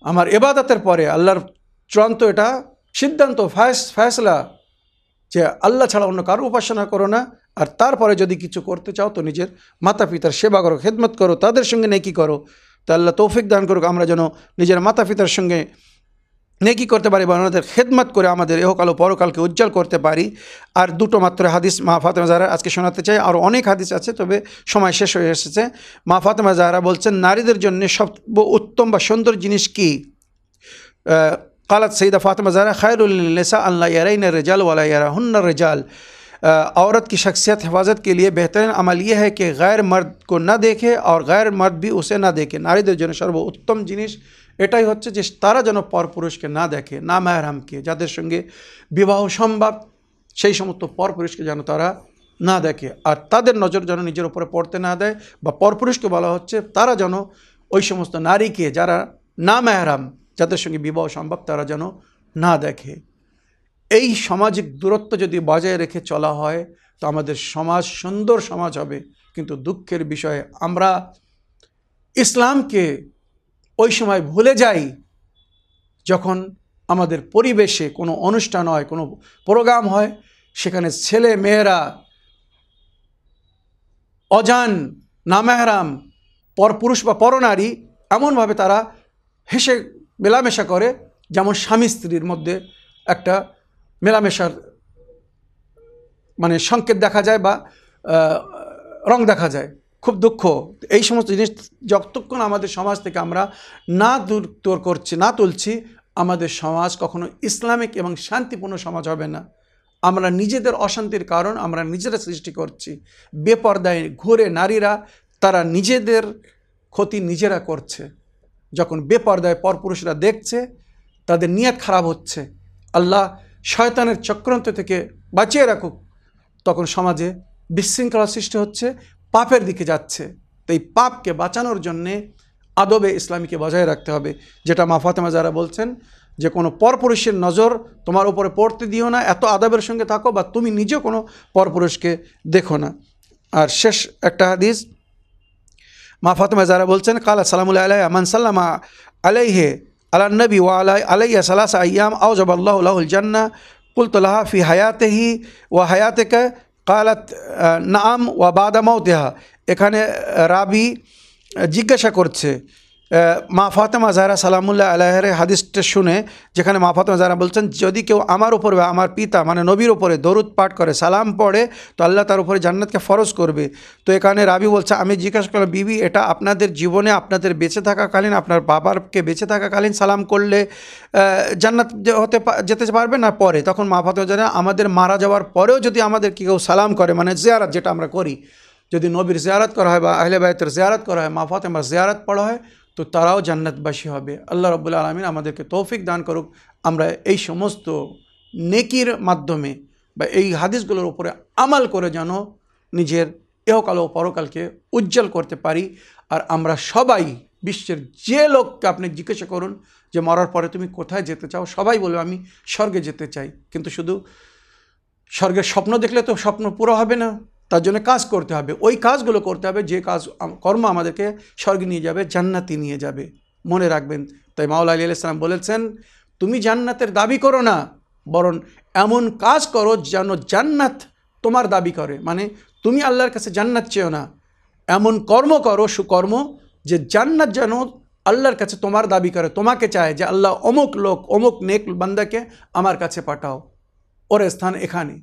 আমার এবাদতের পরে আল্লাহর চূড়ান্ত এটা সিদ্ধান্ত, ফায়স, ফয়সলা যে আল্লাহ ছাড়া অন্য কারও উপাসনা করো না। আর তারপরে যদি কিছু করতে চাও তো নিজের মাতা পিতার সেবা করো, খেদমত করো, তাদের সঙ্গে নেকি করো। তা আল্লাহ তৌফিক দান করুক, আমরা যেন নিজের মাতা পিতার সঙ্গে নেকি করতে পারি বা ওনাদের খেদমত করে আমাদের এহকাল ও পরকালকে উজ্জ্বল করতে পারি আর দুটো মাত্র হাদিস মা ফাতেমা জাহরা আজকে শোনাতে চাই আর অনেক হাদিস আছে তবে সময় শেষ হয়ে এসেছে মা ফাতেমা জাহরা বলছেন নারীদের জন্য সব উত্তম বা সুন্দর জিনিস কী कालत सईदा फ़ातिमा ज़ारा खैरसा अल्लाह यारन रजाल वाला यारहन रजाल औरत की शख्सियत हिफाजत के लिए बेहतरीन अमल यह है कि गैर मर्द को न देखे और गैर मर्द भी उसे ना देखे নারীদের জন্য সর্ব উত্তম জিনিস এটাই হচ্ছে যে তারা যেন পরপুরুষকে না দেখে, না মায়ারামকে যাদের সঙ্গে বিবাহ সম্ভব, সেই সমস্ত পরপুরুষকে যেন তারা না দেখে। আর তাদের নজর যেন নিজের উপরে পড়তে না দেয় বা পরপুরুষকে বলা হচ্ছে তারা যেন ওই সমস্ত নারীকে যারা না মায়ারাম যাদের সঙ্গে বিবাহ সম্ভব, তারা যেন না দেখে। এই সামাজিক দূরত্ব যদি বজায় রেখে চলা হয়, তো আমাদের সমাজ সুন্দর সমাজ হবে। কিন্তু দুঃখের বিষয়ে আমরা ইসলামকে ওই সময় ভুলে যাই যখন আমাদের পরিবেশে কোনো অনুষ্ঠান হয়, কোনো প্রোগ্রাম হয়, সেখানে ছেলে মেয়েরা অজান, নামেহরাম, পরপুরুষ বা পরনারী এমনভাবে তারা হেসে মেলামেশা করে, যেমন স্বামী স্ত্রীর মধ্যে একটা মেলামেশার মানে সংকেত দেখা যায় বা রং দেখা যায়। খুব দুঃখ। এই সমস্ত জিনিস যতক্ষণ আমাদের সমাজ থেকে আমরা না দূর দূর করছি, না তুলছি, আমাদের সমাজ কখনো ইসলামিক এবং শান্তিপূর্ণ সমাজ হবে না। আমরা নিজেদের অশান্তির কারণ আমরা নিজেরা সৃষ্টি করছি। বেপর্দায় ঘুরে নারীরা, তারা নিজেদের ক্ষতি নিজেরা করছে। যখন বেপর্দায় পরপুরুষরা দেখছে, তাদের নিয়ত খারাপ হচ্ছে। আল্লাহ শয়তানের চক্রান্ত থেকে বাঁচিয়ে রাখুক। তখন সমাজে বিশৃঙ্খলা সৃষ্টি হচ্ছে পাপের দিকে যাচ্ছে। তো এই পাপকে বাঁচানোর জন্যে আদবে ইসলামীকে বজায় রাখতে হবে। যেটা মা ফাতেমা যারা বলছেন যে, কোনো পরপুরুষের নজর তোমার উপরে পড়তে দিও না, এত আদবের সঙ্গে থাকো বা তুমি নিজেও কোনো পরপুরুষকে দেখো না। আর শেষ একটা হাদিস, মা ফাতেমা যারা বলছেন, কালা সালামুল্লাহ আলাই আমান সাল্লামা আলাইহে আলা নবী ওয়া আলাই আলাইয়া সালাসা আয়াম আউজব আল্লাহ লাহুল জান্না কুলতলাহা ফি হায়াতেহি ওয়া হায়াতেকা কালাত নাম ওয়া বাদা মাউতেহা। এখানে রাবি জিজ্ঞাসা করছে মা ফাতেমা জাহরা সালামুল্লাহ আলাহের হাদিসটা শুনে, যেখানে মা ফাতেমা জাহরা বলছেন, যদি কেউ আমার উপরে বা আমার পিতা মানে নবীর ওপরে দরুদ পাঠ করে, সালাম পড়ে, তো আল্লাহ তার উপরে জান্নাতকে ফরজ করবে। তো এখানে রাবি বলছে, আমি জিজ্ঞাসা করলাম, বিবি, এটা আপনাদের জীবনে আপনাদের বেঁচে থাকাকালীন, আপনার বাবারকে বেঁচে থাকাকালীন সালাম করলে জান্নাত হতে যেতে পারবে না পরে? তখন মা ফাতেমা জানে আমাদের মারা যাওয়ার পরেও যদি আমাদের কেউ সালাম করে মানে জিয়ারাত যেটা আমরা করি, যদি নবীর জিয়ারত করা হয় বা আহলে বায়তের জিয়ারত করা হয়, মা ফাতেমার জিয়ারত পড়া হয় তো তারাও জান্নাতবাসী হবে। আল্লাহ রব্বুল্লা আলমিন আমাদেরকে তৌফিক দান করুক। আমরা এই সমস্ত নেকির মাধ্যমে বা এই হাদিসগুলোর উপরে আমাল করে যেন নিজের এহকাল ও পরকালকে উজ্জ্বল করতে পারি। আর আমরা সবাই, বিশ্বের যে লোককে আপনি জিজ্ঞাসা করুন যে মরার পরে তুমি কোথায় যেতে চাও, সবাই বলবে, আমি স্বর্গে যেতে চাই। কিন্তু শুধু স্বর্গের স্বপ্ন দেখলে তো স্বপ্ন পুরো হবে না। তার জন্য কাজ করতে হবে। ওই কাজগুলো করতে হবে, যে কাজ কর্ম আমাদেরকে স্বর্গে নিয়ে যাবে, জান্নাতি নিয়ে যাবে। মনে রাখবেন, তাই মাওলা আলী আলাইসালাম বলেছেন, তুমি জান্নাতের দাবি করো না, বরং এমন কাজ করো যেন জান্নাত তোমার দাবি করে। মানে তুমি আল্লাহর কাছে জান্নাত চেয়েও না। এমন কর্ম করো, সুকর্ম, যে জান্নাত যেন আল্লাহর কাছে তোমার দাবি করে। তোমাকে চায় যে আল্লাহ অমুক লোক, অমুক নেক বান্দাকে আমার কাছে পাঠাও। ওর স্থান এখানে।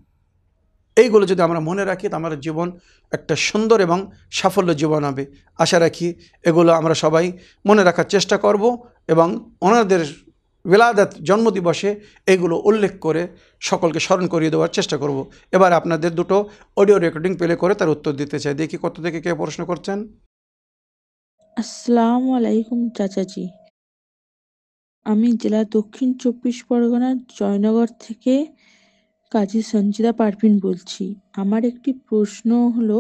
এইগুলো যদি আমরা মনে রাখি, তো আমাদের জীবন একটা সুন্দর এবং সাফল্য জীবন হবে। আশা রাখি এগুলো আমরা সবাই মনে রাখার চেষ্টা করব এবং ওনাদের বিলাদাত জন্মদিবসে এগুলো উল্লেখ করে সকলকে স্মরণ করিয়ে দেওয়ার চেষ্টা করব। এবার আপনাদের দুটো অডিও রেকর্ডিং প্লে করে তার উত্তর দিতে চাই। দেখি কত থেকে কে প্রশ্ন করছেন। আসসালামু আলাইকুম চাচাজি। আমি জেলা দক্ষিণ চব্বিশ পরগনার জয়নগর থেকে কাজী সঞ্জিদা পারভিন বলছি। আমার একটি প্রশ্ন হলো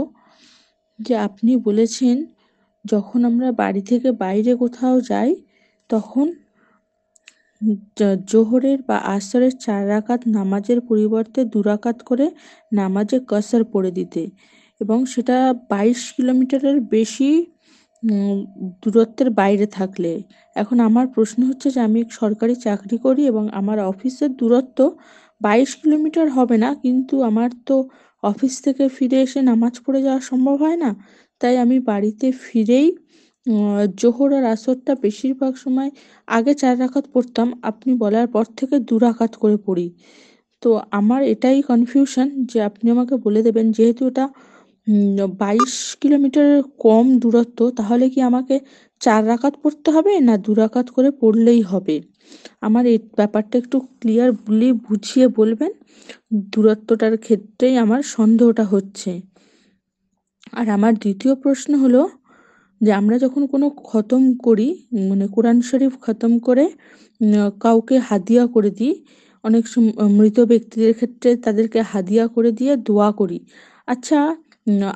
যে আপনি বলেছেন, যখন আমরা বাড়ি থেকে বাইরে কোথাও যাই, তখন জোহরের বা আসরের চার রাকাত নামাজের পরিবর্তে দু রাকাত করে নামাজে কসর পড়ে দিতে এবং সেটা বাইশ কিলোমিটারের বেশি দূরত্বের বাইরে থাকলে। এখন আমার প্রশ্ন হচ্ছে যে আমি সরকারি চাকরি করি এবং আমার অফিসের দূরত্ব বাইশ কিলোমিটার হবে না, কিন্তু আমার তো অফিস থেকে ফিরে এসে নামাজ পড়ে যাওয়া সম্ভব হয় না। তাই আমি বাড়িতে ফিরেই জোহর আর আসরটা বেশিরভাগ সময় আগে চার রাকাত পড়তাম, আপনি বলার পর থেকে দু রাকাত করে পড়ি। তো আমার এটাই কনফিউশন যে আপনি আমাকে বলে দেবেন, যেহেতু এটা বাইশ কিলোমিটার কম দূরত্ব, তাহলে কি আমাকে চার রাকাত পড়তে হবে না দু রাকাত করে পড়লেই হবে? আমার এই ব্যাপারটা একটু ক্লিয়ারলি বুঝিয়ে বলবেন। দূরত্বটার ক্ষেত্রেই আমার সন্দেহটা হচ্ছে। আর আমার দ্বিতীয় প্রশ্ন হলো যে আমরা যখন কোনো খতম করি মানে কোরআন শরীফ খতম করে কাউকে হাদিয়া করে দিই, অনেক মৃত ব্যক্তিদের ক্ষেত্রে তাদেরকে হাদিয়া করে দিয়ে দোয়া করি। আচ্ছা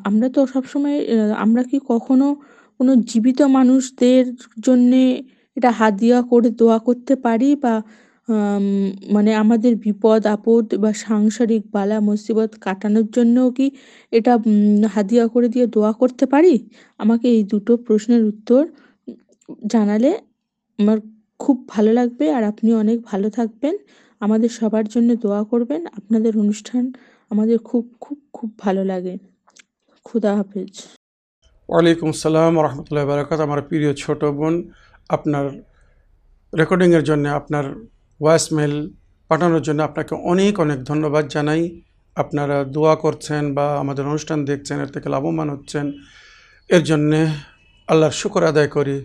আমরা তো সবসময় আমরা কি কখনো কোনো জীবিত মানুষদের জন্যে এটা হাত হাদিয়া করে দোয়া করতে পারি বা মানে আমাদের বিপদ, আপদ বা সাংসারিক বালা, মুসিবত কাটানোর জন্যও কি এটা হাদিয়া করে দিয়ে দোয়া করতে পারি? আমাকে এই দুটো প্রশ্নের উত্তর জানালে আমার খুব ভালো লাগবে আর আপনি অনেক ভালো থাকবেন। আমাদের সবার জন্য দোয়া করবেন। আপনাদের অনুষ্ঠান আমাদের খুব খুব খুব ভালো লাগে। খুদা হাফেজ। ওয়ালাইকুম আসসালাম রহমতুল্লাহ বারাকাত আমার প্রিয় ছোট বোন আপনার রেকর্ডিংয়ের জন্য, আপনার ভয়েস মেল পাঠানোর জন্য আপনাকে অনেক অনেক ধন্যবাদ জানাই। আপনারা দোয়া করছেন বা আমাদের অনুষ্ঠান দেখছেন, এর থেকে লাভবান হচ্ছেন। এর জন্যে আল্লাহর শুকর আদায় করি।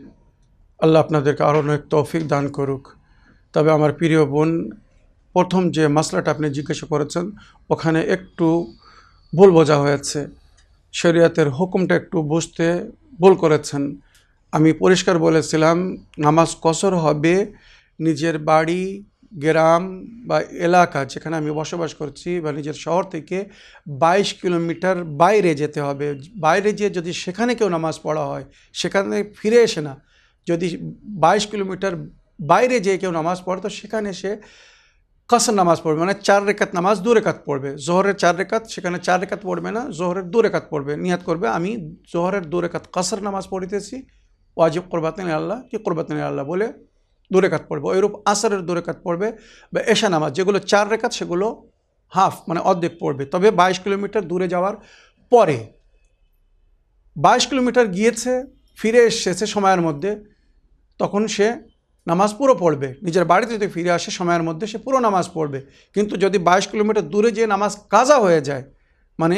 আল্লাহ আপনাদেরকে আরও অনেক তৌফিক দান করুক। তবে আমার প্রিয় বোন, প্রথম যে মশলাটা আপনি জিজ্ঞাসা করেছেন, ওখানে একটু ভুল বোঝা হয়েছে। শরিয়াতের হুকুমটা একটু বুঝতে ভুল করেছেন। আমি পরিষ্কার বলেছিলাম, নামাজ কসর হবে নিজের বাড়ি, গ্রাম বা এলাকা যেখানে আমি বসবাস করছি বা নিজের শহর থেকে বাইশ কিলোমিটার বাইরে যেতে হবে। বাইরে যেয়ে যদি সেখানে কেউ নামাজ পড়া হয়, সেখানে ফিরে এসে না, যদি বাইশ কিলোমিটার বাইরে যেয়ে কেউ নামাজ পড়ে, তো সেখানে সে কাসর নামাজ পড়বে। মানে চার রেখাত নামাজ দু রেখাত পড়বে। জোহরের চার রেখাত, সেখানে চার রেখাত পড়বে না, জোহরের দু রেখাত পড়বে। নিহাত করবে, আমি জোহরের দু রেখাত কাসর নামাজ পড়িতেছি। ওয়াজিব কোরবাতিন আল্লাহ, কি কোরবাতিন আল্লাহ বলে দু রেখাত পড়বে। ওইরূপ আসরের দু রেখাত পড়বে বা এশা নামাজ, যেগুলো চার রেখাত সেগুলো হাফ মানে অর্ধেক পড়বে। তবে বাইশ কিলোমিটার দূরে যাওয়ার পরে, বাইশ কিলোমিটার গিয়েছে, ফিরে এসেছে সময়ের মধ্যে, তখন সে নামাজ পুরো পড়বে। নিজের বাড়িতে যদি ফিরে আসে সময়ের মধ্যে, সে পুরো নামাজ পড়বে। কিন্তু যদি বাইশ কিলোমিটার দূরে যেয়ে নামাজ কাজা হয়ে যায় মানে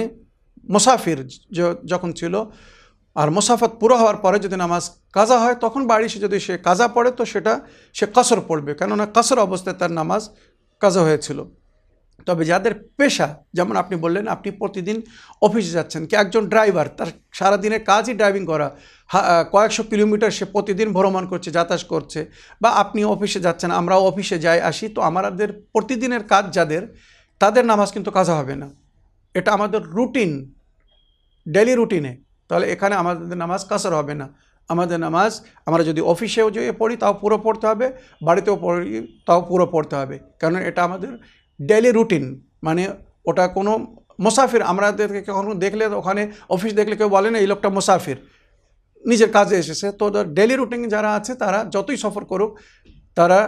মুসাফির যখন ছিল আর মুসাফত পুরো হওয়ার পরে যদি নামাজ কাজা হয়, তখন বাড়ি সে যদি সে কাজা পড়ে, তো সেটা সে কাসর পড়বে। কেননা কাসর অবস্থায় তার নামাজ কাজা হয়েছিল। তবে যাদের পেশা, যেমন আপনি বললেন, আপনি প্রতিদিন অফিসে যাচ্ছেন, কি একজন ড্রাইভার, তার সারাদিনের কাজই ড্রাইভিং করা। কয়েকশো কিলোমিটার সে প্রতিদিন ভ্রমণ করছে, যাতায়াত করছে, বা আপনি অফিসে যাচ্ছেন আমরাও অফিসে যাই, আসি, তো আমাদের প্রতিদিনের কাজ যাদের, তাদের নামাজ কিন্তু কাজা হবে না। এটা আমাদের রুটিন ডেলি রুটিনে। তাহলে এখানে আমাদের নামাজ কাসার হবে না। আমাদের নামাজ, আমরা যদি অফিসেও যেয়ে পড়ি, তাও পুরো পড়তে হবে, বাড়িতেও পড়ি, তাও পুরো পড়তে হবে। কারণ এটা আমাদের ডেলি রুটিন মানে ওটা কোনো মুসাফির, আমাদেরকে কখনো দেখলে, ওখানে অফিস দেখলে কেউ বলে না, এই লোকটা মুসাফির, নিজের কাজে এসেছে। তো ডেলি রুটিন যারা আছে, তারা যতই সফর করুক, তারা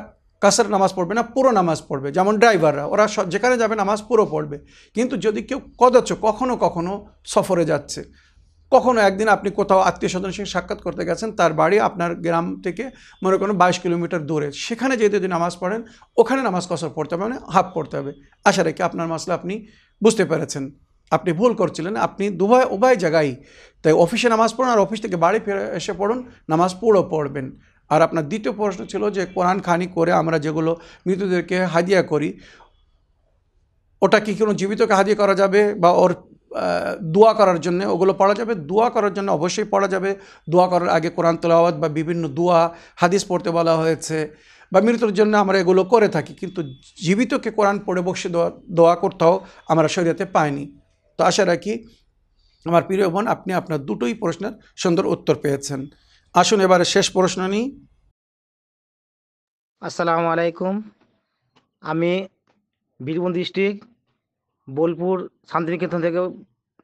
কাসার নামাজ পড়বে না, পুরো নামাজ পড়বে। যেমন ড্রাইভাররা, ওরা যেখানে যাবে, নামাজ পুরো পড়বে। কিন্তু যদি কেউ কদাচ কখনো কখনো সফরে যাচ্ছে কখনো একদিন আপনি কোথাও আত্মীয় স্বজন সঙ্গে সাক্ষাৎ করতে গেছেন, তার বাড়ি আপনার গ্রাম থেকে মনে করুন বাইশ কিলোমিটার দূরে। সেখানে যেহেতু যদি নামাজ পড়েন, ওখানে নামাজ কসর পড়তে হবে মানে হাফ পড়তে হবে। আশা রেখে আপনার মাসলা আপনি বুঝতে পেরেছেন। আপনি ভুল করছিলেন, আপনি দুভয় উভয় জায়গায়। তাই অফিসে নামাজ পড়ুন আর অফিস থেকে বাড়ি ফিরে এসে পড়ুন, নামাজ পুরো পড়বেন। আর আপনার দ্বিতীয় প্রশ্ন ছিল যে কোরআন খানি করে আমরা যেগুলো মৃতদেরকে হাদিয়া করি, ওটা কি কোনো জীবিতকে হাদিয়া করা যাবে বা ওর দোয়া করার জন্য, ওগুলো পড়া যাবে। দোয়া করার জন্য অবশ্যই পড়া যাবে। দোয়া করার আগে কোরআন তেলাওয়াত বা বিভিন্ন দোয়া, হাদিস পড়তে বলা হয়েছে বা মৃত্যুর জন্য আমরা এগুলো করে থাকি। কিন্তু জীবিতকে কোরআন পড়ে বসে দোয়া দোয়া করতেও আমরা শরীয়তে পাইনি। তো আশা রাখি আমার প্রিয় বোন, আপনি আপনার দুটোই প্রশ্নের সুন্দর উত্তর পেয়েছেন। আসুন এবারে শেষ প্রশ্ন নিই। আসসালামু আলাইকুম। আমি বীরভূম ডিস্ট্রিক্ট বোলপুর শান্তিনিকেতন থেকে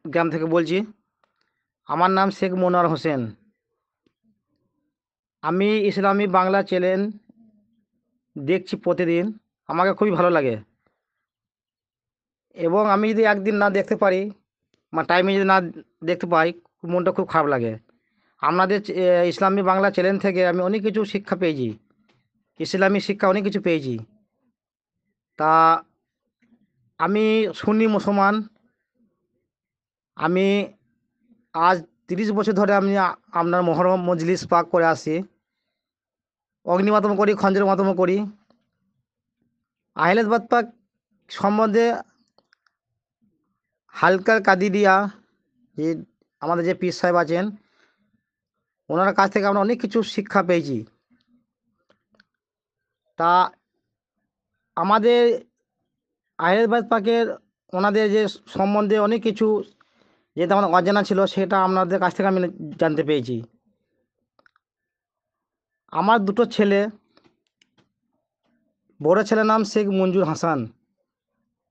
গ্রাম থেকে বলছি। আমার নাম শেখ মনোয়ার হোসেন। আমি ইসলামী বাংলা চ্যানেল দেখছি প্রতিদিন। আমাকে খুবই ভালো লাগে। এবং আমি যদি একদিন না দেখতে পারি, বা টাইমে যদি না দেখতে পাই, মনটা খুব খারাপ লাগে। আপনাদের ইসলামী বাংলা চ্যানেল থেকে আমি অনেক কিছু শিক্ষা পেয়েছি। ইসলামী শিক্ষা অনেক কিছু পেয়েছি। তা আমি সুন্নি মুসলমান। আমি আজ তিরিশ বছর ধরে আমি আপনার মহরম, মজলিস পাক করে আসি। অগ্নিমাতম করি, খঞ্জের মাতম করি। আহিলাদ পাক সম্বন্ধে হালকা কাদিরিয়া যে আমাদের যে পীর সাহেব আছেন, ওনার কাছ থেকে আমরা অনেক কিছু শিক্ষা পেয়েছি। তা আমাদের আহলেবাদ পাকের ওনাদের যে সম্বন্ধে অনেক কিছু যেটা আমার অজানা ছিল, সেটা আপনাদের কাছ থেকে আমি জানতে পেরেছি আমার দুটো ছেলে, বড় ছেলের নাম শেখ মঞ্জুর হাসান।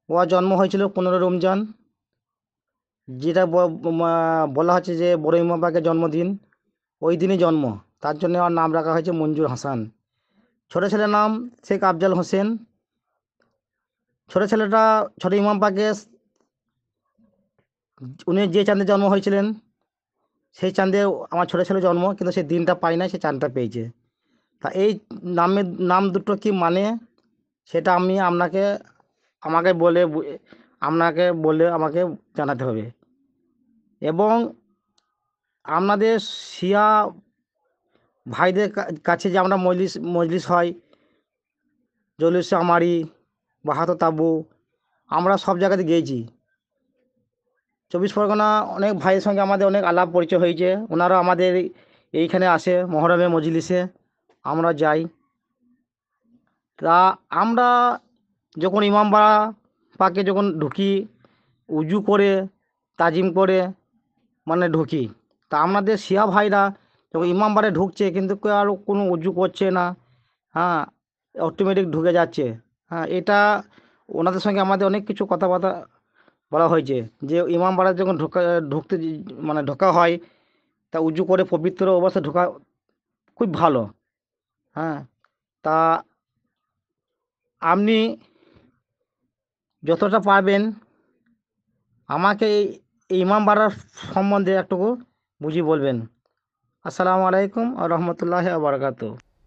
ওর জন্ম হয়েছিল পনেরো রমজান, যেটা বলা হচ্ছে যে বড় ইমাম পাকের জন্মদিন। ওই দিনই জন্ম, তার জন্য ওর নাম রাখা হয়েছে মঞ্জুর হাসান। ছোটো ছেলের নাম শেখ আফজাল হোসেন ছোটো ছেলেটা, ছোট ইমাম পাকে উনি যে চাঁদে জন্ম হয়েছিলেন, সেই চাঁদে আমার ছোটো ছেলে জন্ম, কিন্তু সেই দিনটা পাই না সেই চাঁদটা পেয়েছে। তা এই নামের নাম দুটো কি মানে? সেটা আমি আপনাকে, আমাকে বলে আপনাকে বলে আমাকে জানাতে হবে। এবং আপনাদের শিয়া ভাইদের কাছে যে আমরা মজলিস মজলিস হয় জলিস আমারি বাহাতো তাবু। আমরা সব জায়গাতে গিয়েছি। চব্বিশ পরগনা অনেক ভাইয়ের সঙ্গে আমাদের অনেক আলাপ পরিচয় হয়েছে। ওনারা আমাদের এইখানে আসে, মহরমে, মজলিসে। আমরা যাই। তা আমরা যখন ইমামবাড়া পাকে যখন ঢুকি, উজু করে, তাজিম করে মানে ঢুকি, তা আমাদের শিয়া ভাইরা যখন ইমামবাড়ে ঢুকছে, কিন্তু কেউ আর কোনো উজু করছে না। হ্যাঁ অটোমেটিক ঢুকে যাচ্ছে। এটা ওনাদের সঙ্গে আমাদের অনেক কিছু কথাবার্তা বলা হয়েছে যে ইমামবাড়া যখন ঢোকা, ঢুকতে মানে ঢোকা হয়, তা উজু করে পবিত্র অবস্থায় ঢোকা খুব ভালো। হ্যাঁ তা আপনি যতটা পারবেন আমাকে এই এই ইমামবাড়ার সম্বন্ধে একটুকু বুঝিয়ে বলবেন। আসসালামু আলাইকুম রহমতুল্লাহ আবরকাত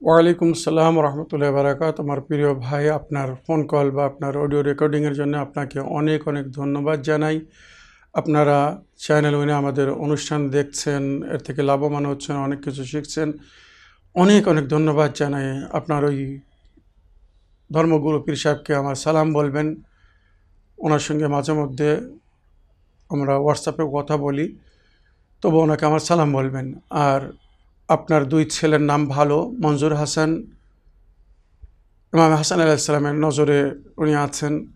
ওয়ালাইকুম সালাম রহমতুল্লাহ বারাকাত আমার প্রিয় ভাই, আপনার ফোন কল বা আপনার অডিও রেকর্ডিংয়ের জন্য আপনাকে অনেক অনেক ধন্যবাদ জানাই। আপনারা চ্যানেল উইনে আমাদের অনুষ্ঠান দেখছেন, এর থেকে লাভবান হচ্ছেন, অনেক কিছু শিখছেন। অনেক অনেক ধন্যবাদ জানাই। আপনার ওই ধর্মগুরু পীর সাহেবকে আমার সালাম বলবেন। ওনার সঙ্গে মাঝে মধ্যে আমরা হোয়াটসঅ্যাপে কথা বলি, তবু ওনাকে আমার সালাম বলবেন। আর আপনার দুই ছেলের নাম ভালো, মঞ্জুর হাসান। ইমাম হাসান আলাইসালামের নজরে উনি আছেন।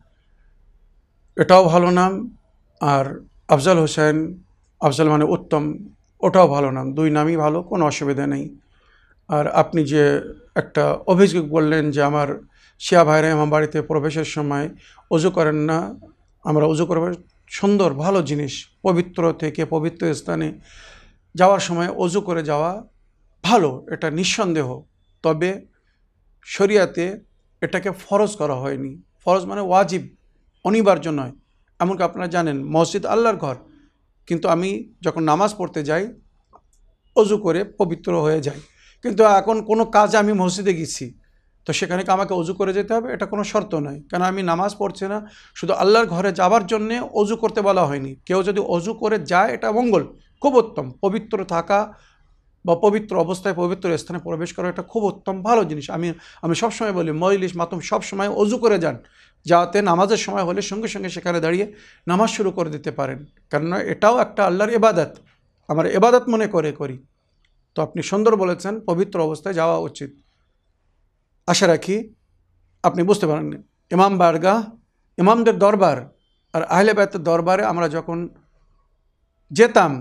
এটাও ভালো নাম। আর আফজাল হোসেন, আফজাল মানে উত্তম, ওটাও ভালো নাম। দুই নামই ভালো, কোনো অসুবিধা নেই। আর আপনি যে একটা অভিযোগ বললেন যে আমার শিয়া ভাইরা আমার বাড়িতে প্রবেশের সময় অজু করেন না, আমরা অজু করব, সুন্দর, ভালো জিনিস, পবিত্র থেকে পবিত্র স্থানে যাওয়ার সময় অজু করে যাওয়া ভালো, এটা নিঃসন্দেহ। তবে শরিয়াতে এটাকে ফরজ করা হয়নি। ফরজ মানে ওয়াজিব, অনিবার্য নয়। এমনকি আপনারা জানেন, মসজিদ আল্লাহর ঘর। কিন্তু আমি যখন নামাজ পড়তে যাই, অজু করে পবিত্র হয়ে যাই। কিন্তু এখন কোনো কাজে আমি মসজিদে গেছি, তো সেখানে কি আমাকে অজু করে যেতে হবে? এটা কোনো শর্ত নয়। কেন আমি নামাজ পড়ছি না? শুধু আল্লাহর ঘরে যাবার জন্যে অজু করতে বলা হয়নি। কেউ যদি অজু করে যায়, এটা মঙ্গল, খুব উত্তম। পবিত্র থাকা বা পবিত্র অবস্থায় পবিত্র স্থানে প্রবেশ করা এটা খুব উত্তম, ভালো জিনিস। আমি আমি সবসময় বলি, মজলিস মাতুম সবসময় অজু করে যান, যাতে নামাজের সময় হলে সঙ্গে সঙ্গে সেখানে দাঁড়িয়ে নামাজ শুরু করে দিতে পারেন। কেননা এটাও একটা আল্লাহর এবাদত আমার এবাদত মনে করে করি। তো আপনি সুন্দর বলেছেন, পবিত্র অবস্থায় যাওয়া উচিত। আশা রাখি আপনি বুঝতে পারেন ইমাম বারগাহ, ইমামদের দরবার আর আহলে বায়তের দরবারে আমরা যখন যেতাম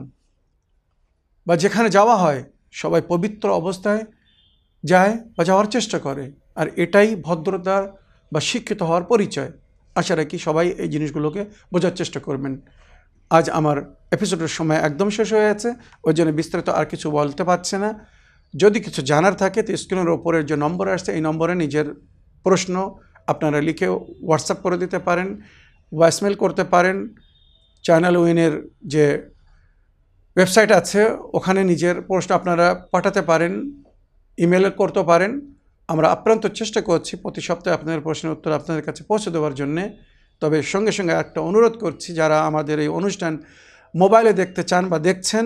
বা যেখানে যাওয়া হয়, সবাই পবিত্র অবস্থায় যায় বা যাওয়ার চেষ্টা করে। আর এটাই ভদ্রতার বা শিক্ষিত হওয়ার পরিচয়। আশা রাখি সবাই এই জিনিসগুলোকে বোঝার চেষ্টা করবেন। আজ আমার এপিসোডের সময় একদম শেষ হয়ে গেছে। ওই জন্য বিস্তারিত আর কিছু বলতে পারছে না। যদি কিছু জানার থাকে, তো স্ক্রিনের ওপরের যে নম্বর আসছে, এই নম্বরে নিজের প্রশ্ন আপনারা লিখে হোয়াটসঅ্যাপ করে দিতে পারেন ভয়েসমেল করতে পারেন। চ্যানেল উইনের যে ওয়েবসাইট আছে, ওখানে নিজের প্রশ্ন আপনারা পাঠাতে পারেন, ইমেল করতে পারেন। আমরা আপ্রান্ত চেষ্টা করছি প্রতি সপ্তাহে আপনাদের প্রশ্নের উত্তর আপনাদের কাছে পৌঁছে দেওয়ার জন্যে। তবে সঙ্গে সঙ্গে একটা অনুরোধ করছি, যারা আমাদের এই অনুষ্ঠান মোবাইলে দেখতে চান বা দেখছেন,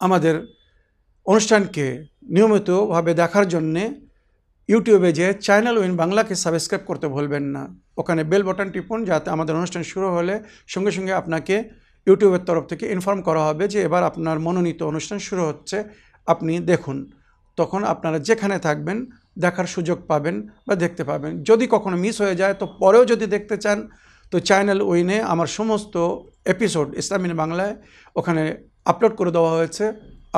আমাদের অনুষ্ঠানকে নিয়মিতভাবে দেখার জন্যে ইউটিউবে যে চ্যানেল উইন বাংলাকে সাবস্ক্রাইব করতে ভুলবেন না। ওখানে বেল বাটন টিপুন যাতে আমাদের অনুষ্ঠান শুরু হলে সঙ্গে সঙ্গে আপনাকে ইউটিউবের তরফ থেকে ইনফর্ম করা হবে যে এবার আপনার মনোনীত অনুষ্ঠান শুরু হচ্ছে। আপনি দেখুন, তখন আপনারা যেখানে থাকবেন, দেখার সুযোগ পাবেন বা দেখতে পাবেন। যদি কখনো মিস হয়ে যায়, তো পরেও যদি দেখতে চান, তো চ্যানেল উইনে আমার সমস্ত এপিসোড ইসলামিন বাংলায় ওখানে আপলোড করে দেওয়া হয়েছে।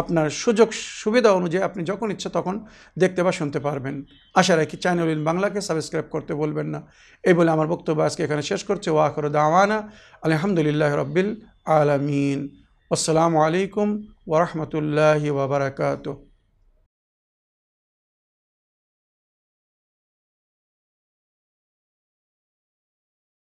আপনার সুযোগ সুবিধা অনুযায়ী আপনি যখন ইচ্ছা তখন দেখতে বা শুনতে পারবেন। আশা রাখি চ্যানেল উইন বাংলাকে সাবস্ক্রাইব করতে বলবেন না। এই বলে আমার বক্তব্য আজকে এখানে শেষ করছে। ওয়াকর দাওয়ানা। আলহামদুলিল্লাহ রব্বিল আলমিন আসসালামু আলাইকুম ওরহমতুল্লাহি ওবরাকাতুহ